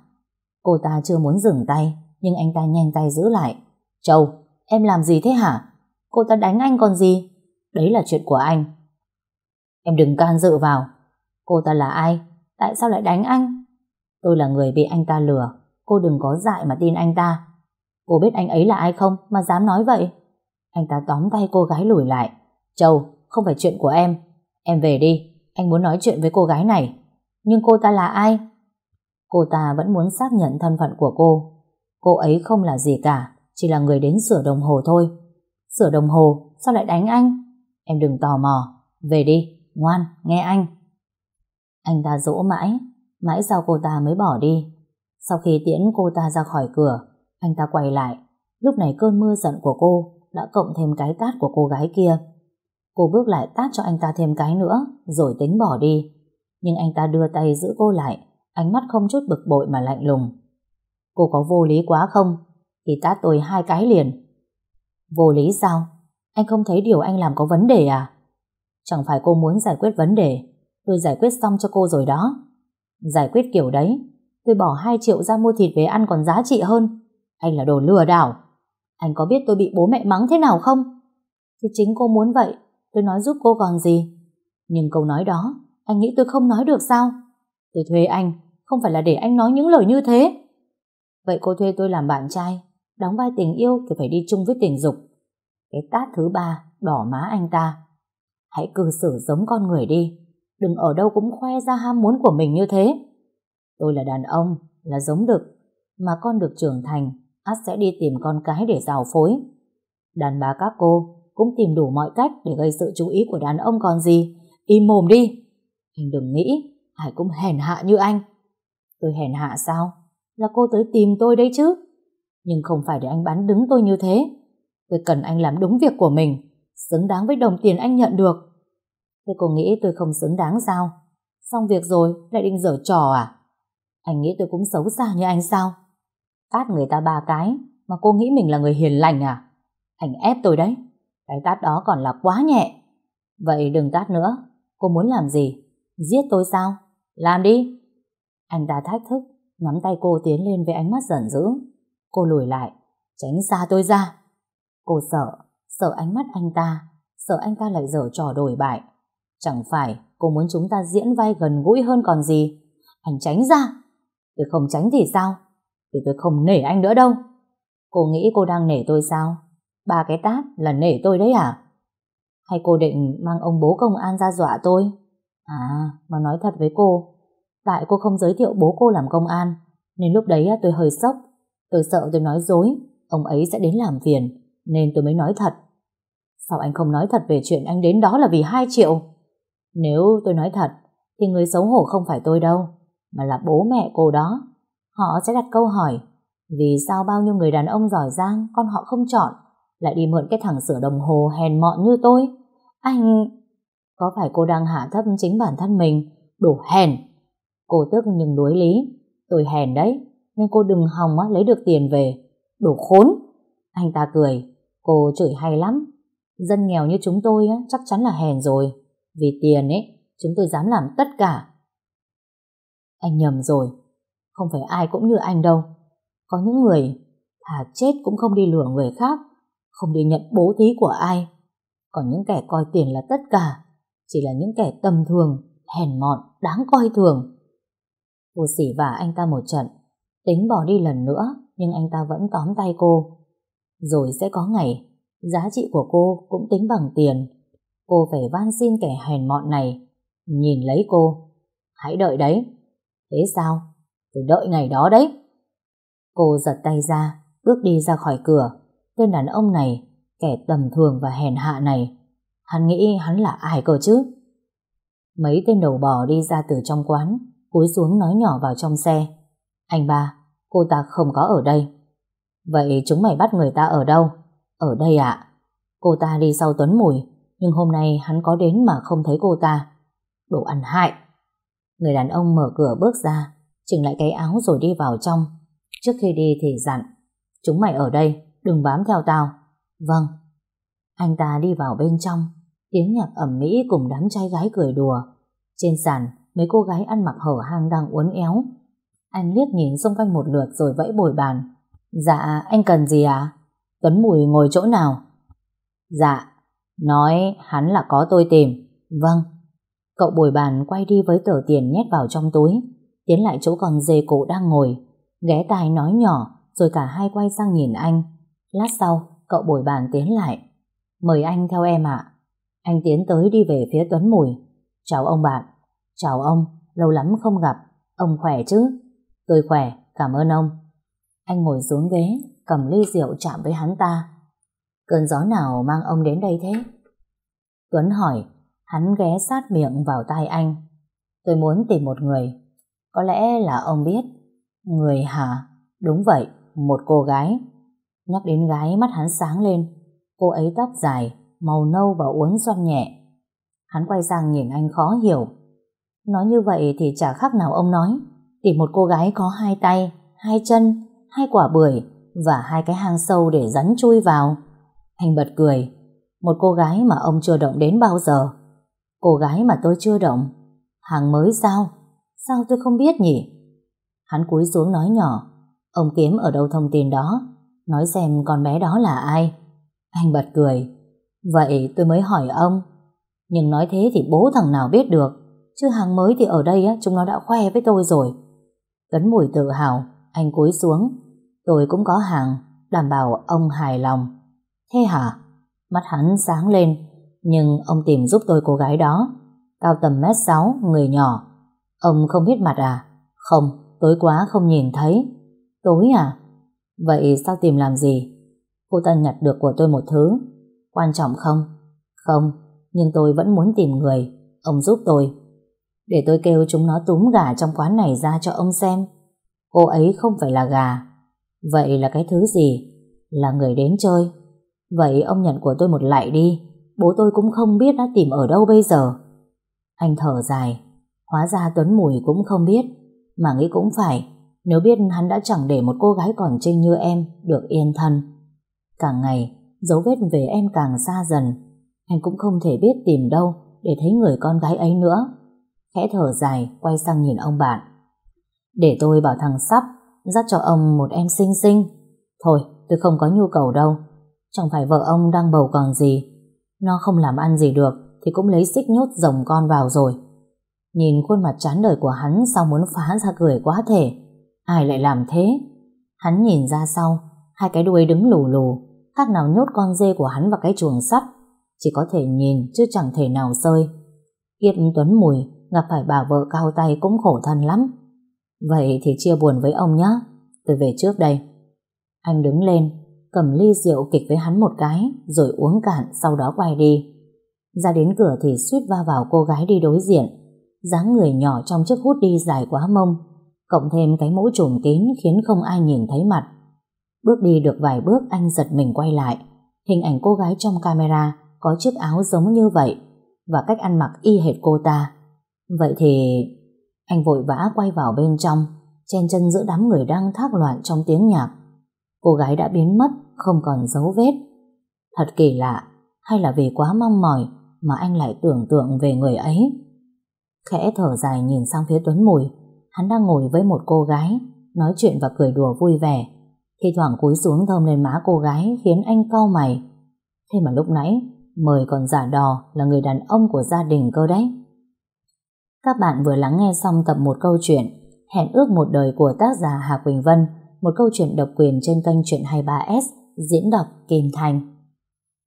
Cô ta chưa muốn dừng tay, nhưng anh ta nhanh tay giữ lại. Châu, em làm gì thế hả? Cô ta đánh anh còn gì? Đấy là chuyện của anh. Em đừng can dự vào. Cô ta là ai? Tại sao lại đánh anh? Tôi là người bị anh ta lừa. Cô đừng có dại mà tin anh ta. Cô biết anh ấy là ai không mà dám nói vậy? Anh ta tóm tay cô gái lùi lại. Châu, không phải chuyện của em. Em về đi, anh muốn nói chuyện với cô gái này. Nhưng cô ta là ai? Cô ta vẫn muốn xác nhận thân phận của cô. Cô ấy không là gì cả, chỉ là người đến sửa đồng hồ thôi. Sửa đồng hồ, sao lại đánh anh? Em đừng tò mò, về đi, ngoan, nghe anh. Anh ta dỗ mãi, mãi sau cô ta mới bỏ đi. Sau khi tiễn cô ta ra khỏi cửa, anh ta quay lại. Lúc này cơn mưa giận của cô đã cộng thêm cái tát của cô gái kia. Cô bước lại tát cho anh ta thêm cái nữa, rồi tính bỏ đi. Nhưng anh ta đưa tay giữ cô lại, ánh mắt không chút bực bội mà lạnh lùng. Cô có vô lý quá không? Thì tát tôi hai cái liền. Vô lý sao? Anh không thấy điều anh làm có vấn đề à? Chẳng phải cô muốn giải quyết vấn đề, tôi giải quyết xong cho cô rồi đó. Giải quyết kiểu đấy, tôi bỏ 2 triệu ra mua thịt về ăn còn giá trị hơn. Anh là đồ lừa đảo. Anh có biết tôi bị bố mẹ mắng thế nào không? Thì chính cô muốn vậy, tôi nói giúp cô còn gì. Nhưng câu nói đó, anh nghĩ tôi không nói được sao? Tôi thuê anh, không phải là để anh nói những lời như thế. Vậy cô thuê tôi làm bạn trai, đóng vai tình yêu thì phải đi chung với tình dục. Cái tát thứ ba, đỏ má anh ta. Hãy cư xử giống con người đi, đừng ở đâu cũng khoe ra ham muốn của mình như thế. Tôi là đàn ông, là giống đực, mà con được trưởng thành, ắt sẽ đi tìm con cái để rào phối. Đàn bà các cô cũng tìm đủ mọi cách để gây sự chú ý của đàn ông còn gì. Im mồm đi. Anh đừng nghĩ ai cũng hèn hạ như anh. Tôi hèn hạ sao? Là cô tới tìm tôi đấy chứ. Nhưng không phải để anh bán đứng tôi như thế. Tôi cần anh làm đúng việc của mình, xứng đáng với đồng tiền anh nhận được. Thế cô nghĩ tôi không xứng đáng sao? Xong việc rồi, lại định dở trò à? Anh nghĩ tôi cũng xấu xa như anh sao? Tát người ta ba cái, mà cô nghĩ mình là người hiền lành à? Anh ép tôi đấy. Cái tát đó còn là quá nhẹ. Vậy đừng tát nữa. Cô muốn làm gì? Giết tôi sao? Làm đi. Anh ta thách thức, nắm tay cô tiến lên với ánh mắt giận dữ. Cô lùi lại, tránh xa tôi ra. Cô sợ, sợ ánh mắt anh ta, sợ anh ta lại dở trò đổi bại. Chẳng phải cô muốn chúng ta diễn vai gần gũi hơn còn gì. Anh tránh ra. Tôi không tránh thì sao? Thì tôi không nể anh nữa đâu. Cô nghĩ cô đang nể tôi sao? Ba cái tát là nể tôi đấy à? Hay cô định mang ông bố công an ra dọa tôi? À, mà nói thật với cô, tại cô không giới thiệu bố cô làm công an, nên lúc đấy tôi hơi sốc. Tôi sợ tôi nói dối, ông ấy sẽ đến làm phiền, nên tôi mới nói thật. Sao anh không nói thật về chuyện anh đến đó là vì 2 triệu? Nếu tôi nói thật, thì người xấu hổ không phải tôi đâu mà là bố mẹ cô đó. Họ sẽ đặt câu hỏi vì sao bao nhiêu người đàn ông giỏi giang con họ không chọn lại đi mượn cái thằng sửa đồng hồ hèn mọn như tôi. Anh... Có phải cô đang hạ thấp chính bản thân mình? Đổ hèn! Cô tức nhưng đối lý. Tôi hèn đấy, nên cô đừng hòng á, lấy được tiền về. Đổ khốn! Anh ta cười. Cô chửi hay lắm. Dân nghèo như chúng tôi á, chắc chắn là hèn rồi. Vì tiền ấy, chúng tôi dám làm tất cả. Anh nhầm rồi. Không phải ai cũng như anh đâu. Có những người thà chết cũng không đi lừa người khác, không đi nhận bố thí của ai. Còn những kẻ coi tiền là tất cả, chỉ là những kẻ tầm thường, hèn mọn, đáng coi thường. Cô xỉ vả anh ta một trận, tính bỏ đi lần nữa, nhưng anh ta vẫn tóm tay cô. Rồi sẽ có ngày, giá trị của cô cũng tính bằng tiền. Cô phải van xin kẻ hèn mọn này, nhìn lấy cô. Hãy đợi đấy. Thế sao? Tôi đợi ngày đó đấy. Cô giật tay ra, bước đi ra khỏi cửa. Tên đàn ông này, kẻ tầm thường và hèn hạ này, hắn nghĩ hắn là ai cơ chứ? Mấy tên đầu bò đi ra từ trong quán, cúi xuống nói nhỏ vào trong xe. Anh ba, cô ta không có ở đây. Vậy chúng mày bắt người ta ở đâu? Ở đây ạ. Cô ta đi sau Tuấn Mùi, nhưng hôm nay hắn có đến mà không thấy cô ta. Đồ ăn hại. Người đàn ông mở cửa bước ra, chỉnh lại cái áo rồi đi vào trong. Trước khi đi thì dặn, chúng mày ở đây, đừng bám theo tao. Vâng. Anh ta đi vào bên trong, tiếng nhạc ẩm mỹ cùng đám trai gái cười đùa. Trên sàn, mấy cô gái ăn mặc hở hang đang uốn éo. Anh liếc nhìn xung quanh một lượt rồi vẫy bồi bàn. Dạ, anh cần gì à? Tuấn Mùi ngồi chỗ nào? Dạ, nói hắn là có tôi tìm. Vâng. Cậu bồi bàn quay đi với tờ tiền nhét vào trong túi, tiến lại chỗ con dê cổ đang ngồi, ghé tai nói nhỏ, rồi cả hai quay sang nhìn anh. Lát sau, cậu bồi bàn tiến lại. Mời anh theo em ạ. Anh tiến tới đi về phía Tuấn Mùi. Chào ông bạn. Chào ông, lâu lắm không gặp. Ông khỏe chứ? Tôi khỏe, cảm ơn ông. Anh ngồi xuống ghế, cầm ly rượu chạm với hắn ta. Cơn gió nào mang ông đến đây thế? Tuấn hỏi, hắn ghé sát miệng vào tai anh. Tôi muốn tìm một người. Có lẽ là ông biết. Người hả? Đúng vậy, một cô gái. Nhắc đến gái mắt hắn sáng lên. Cô ấy tóc dài, màu nâu và uốn xoăn nhẹ. Hắn quay sang nhìn anh khó hiểu. Nói như vậy thì chả khác nào ông nói. Tìm một cô gái có hai tay, hai chân, hai quả bưởi và hai cái hang sâu để rắn chui vào. Anh bật cười. Một cô gái mà ông chưa động đến bao giờ. Cô gái mà tôi chưa động. Hàng mới sao? Sao tôi không biết nhỉ? Hắn cúi xuống nói nhỏ. Ông kiếm ở đâu thông tin đó? Nói xem con bé đó là ai? Anh bật cười. Vậy tôi mới hỏi ông. Nhưng nói thế thì bố thằng nào biết được. Chứ hàng mới thì ở đây á, chúng nó đã khoe với tôi rồi. Tuấn Mùi tự hào, anh cúi xuống. Tôi cũng có hàng, đảm bảo ông hài lòng. Thế hả? Mắt hắn sáng lên, nhưng ông tìm giúp tôi cô gái đó. Cao tầm mét sáu, người nhỏ. Ông không biết mặt à? Không, tối quá không nhìn thấy. Tối à? Vậy sao tìm làm gì? Cô ta nhặt được của tôi một thứ. Quan trọng không? Không, nhưng tôi vẫn muốn tìm người. Ông giúp tôi. Để tôi kêu chúng nó túm gà trong quán này ra cho ông xem. Cô ấy không phải là gà. Vậy là cái thứ gì? Là người đến chơi. Vậy ông nhận của tôi một lại đi. Bố tôi cũng không biết đã tìm ở đâu bây giờ. Anh thở dài. Hóa ra Tuấn Mùi cũng không biết. Mà nghĩ cũng phải. Nếu biết hắn đã chẳng để một cô gái còn trinh như em được yên thân. Càng ngày, dấu vết về em càng xa dần. Anh cũng không thể biết tìm đâu để thấy người con gái ấy nữa. Khẽ thở dài, quay sang nhìn ông bạn. Để tôi bảo thằng Sắp dắt cho ông một em xinh xinh. Thôi, tôi không có nhu cầu đâu. Chẳng phải vợ ông đang bầu còn gì. Nó không làm ăn gì được thì cũng lấy xích nhốt rồng con vào rồi. Nhìn khuôn mặt chán đời của hắn sao muốn phá ra cười quá thể. Ai lại làm thế? Hắn nhìn ra sau, hai cái đuôi đứng lù lù, khác nào nhốt con dê của hắn vào cái chuồng sắt. Chỉ có thể nhìn chứ chẳng thể nào sơi. Kiếp Tuấn Mùi gặp phải bà vợ cao tay cũng khổ thân lắm. Vậy thì chia buồn với ông nhé. Tôi về trước đây. Anh đứng lên, cầm ly rượu kịch với hắn một cái, rồi uống cạn sau đó quay đi. Ra đến cửa thì suýt va vào cô gái đi đối diện. dáng người nhỏ trong chiếc hút đi dài quá mông, cộng thêm cái mũ trùm kín khiến không ai nhìn thấy mặt. Bước đi được vài bước anh giật mình quay lại. Hình ảnh cô gái trong camera có chiếc áo giống như vậy và cách ăn mặc y hệt cô ta. Vậy thì... Anh vội vã quay vào bên trong, chen chân giữa đám người đang thác loạn trong tiếng nhạc. Cô gái đã biến mất, không còn dấu vết. Thật kỳ lạ, hay là vì quá mong mỏi mà anh lại tưởng tượng về người ấy. Khẽ thở dài nhìn sang phía Tuấn Mùi, hắn đang ngồi với một cô gái, nói chuyện và cười đùa vui vẻ. Thì thoảng cúi xuống thơm lên má cô gái khiến anh cau mày. Thế mà lúc nãy, mời còn giả đò là người đàn ông của gia đình cơ đấy. Các bạn vừa lắng nghe xong tập một câu chuyện Hẹn ước một đời của tác giả Hà Quỳnh Vân, một câu chuyện độc quyền trên kênh Chuyện 23S, diễn đọc Kim Thành.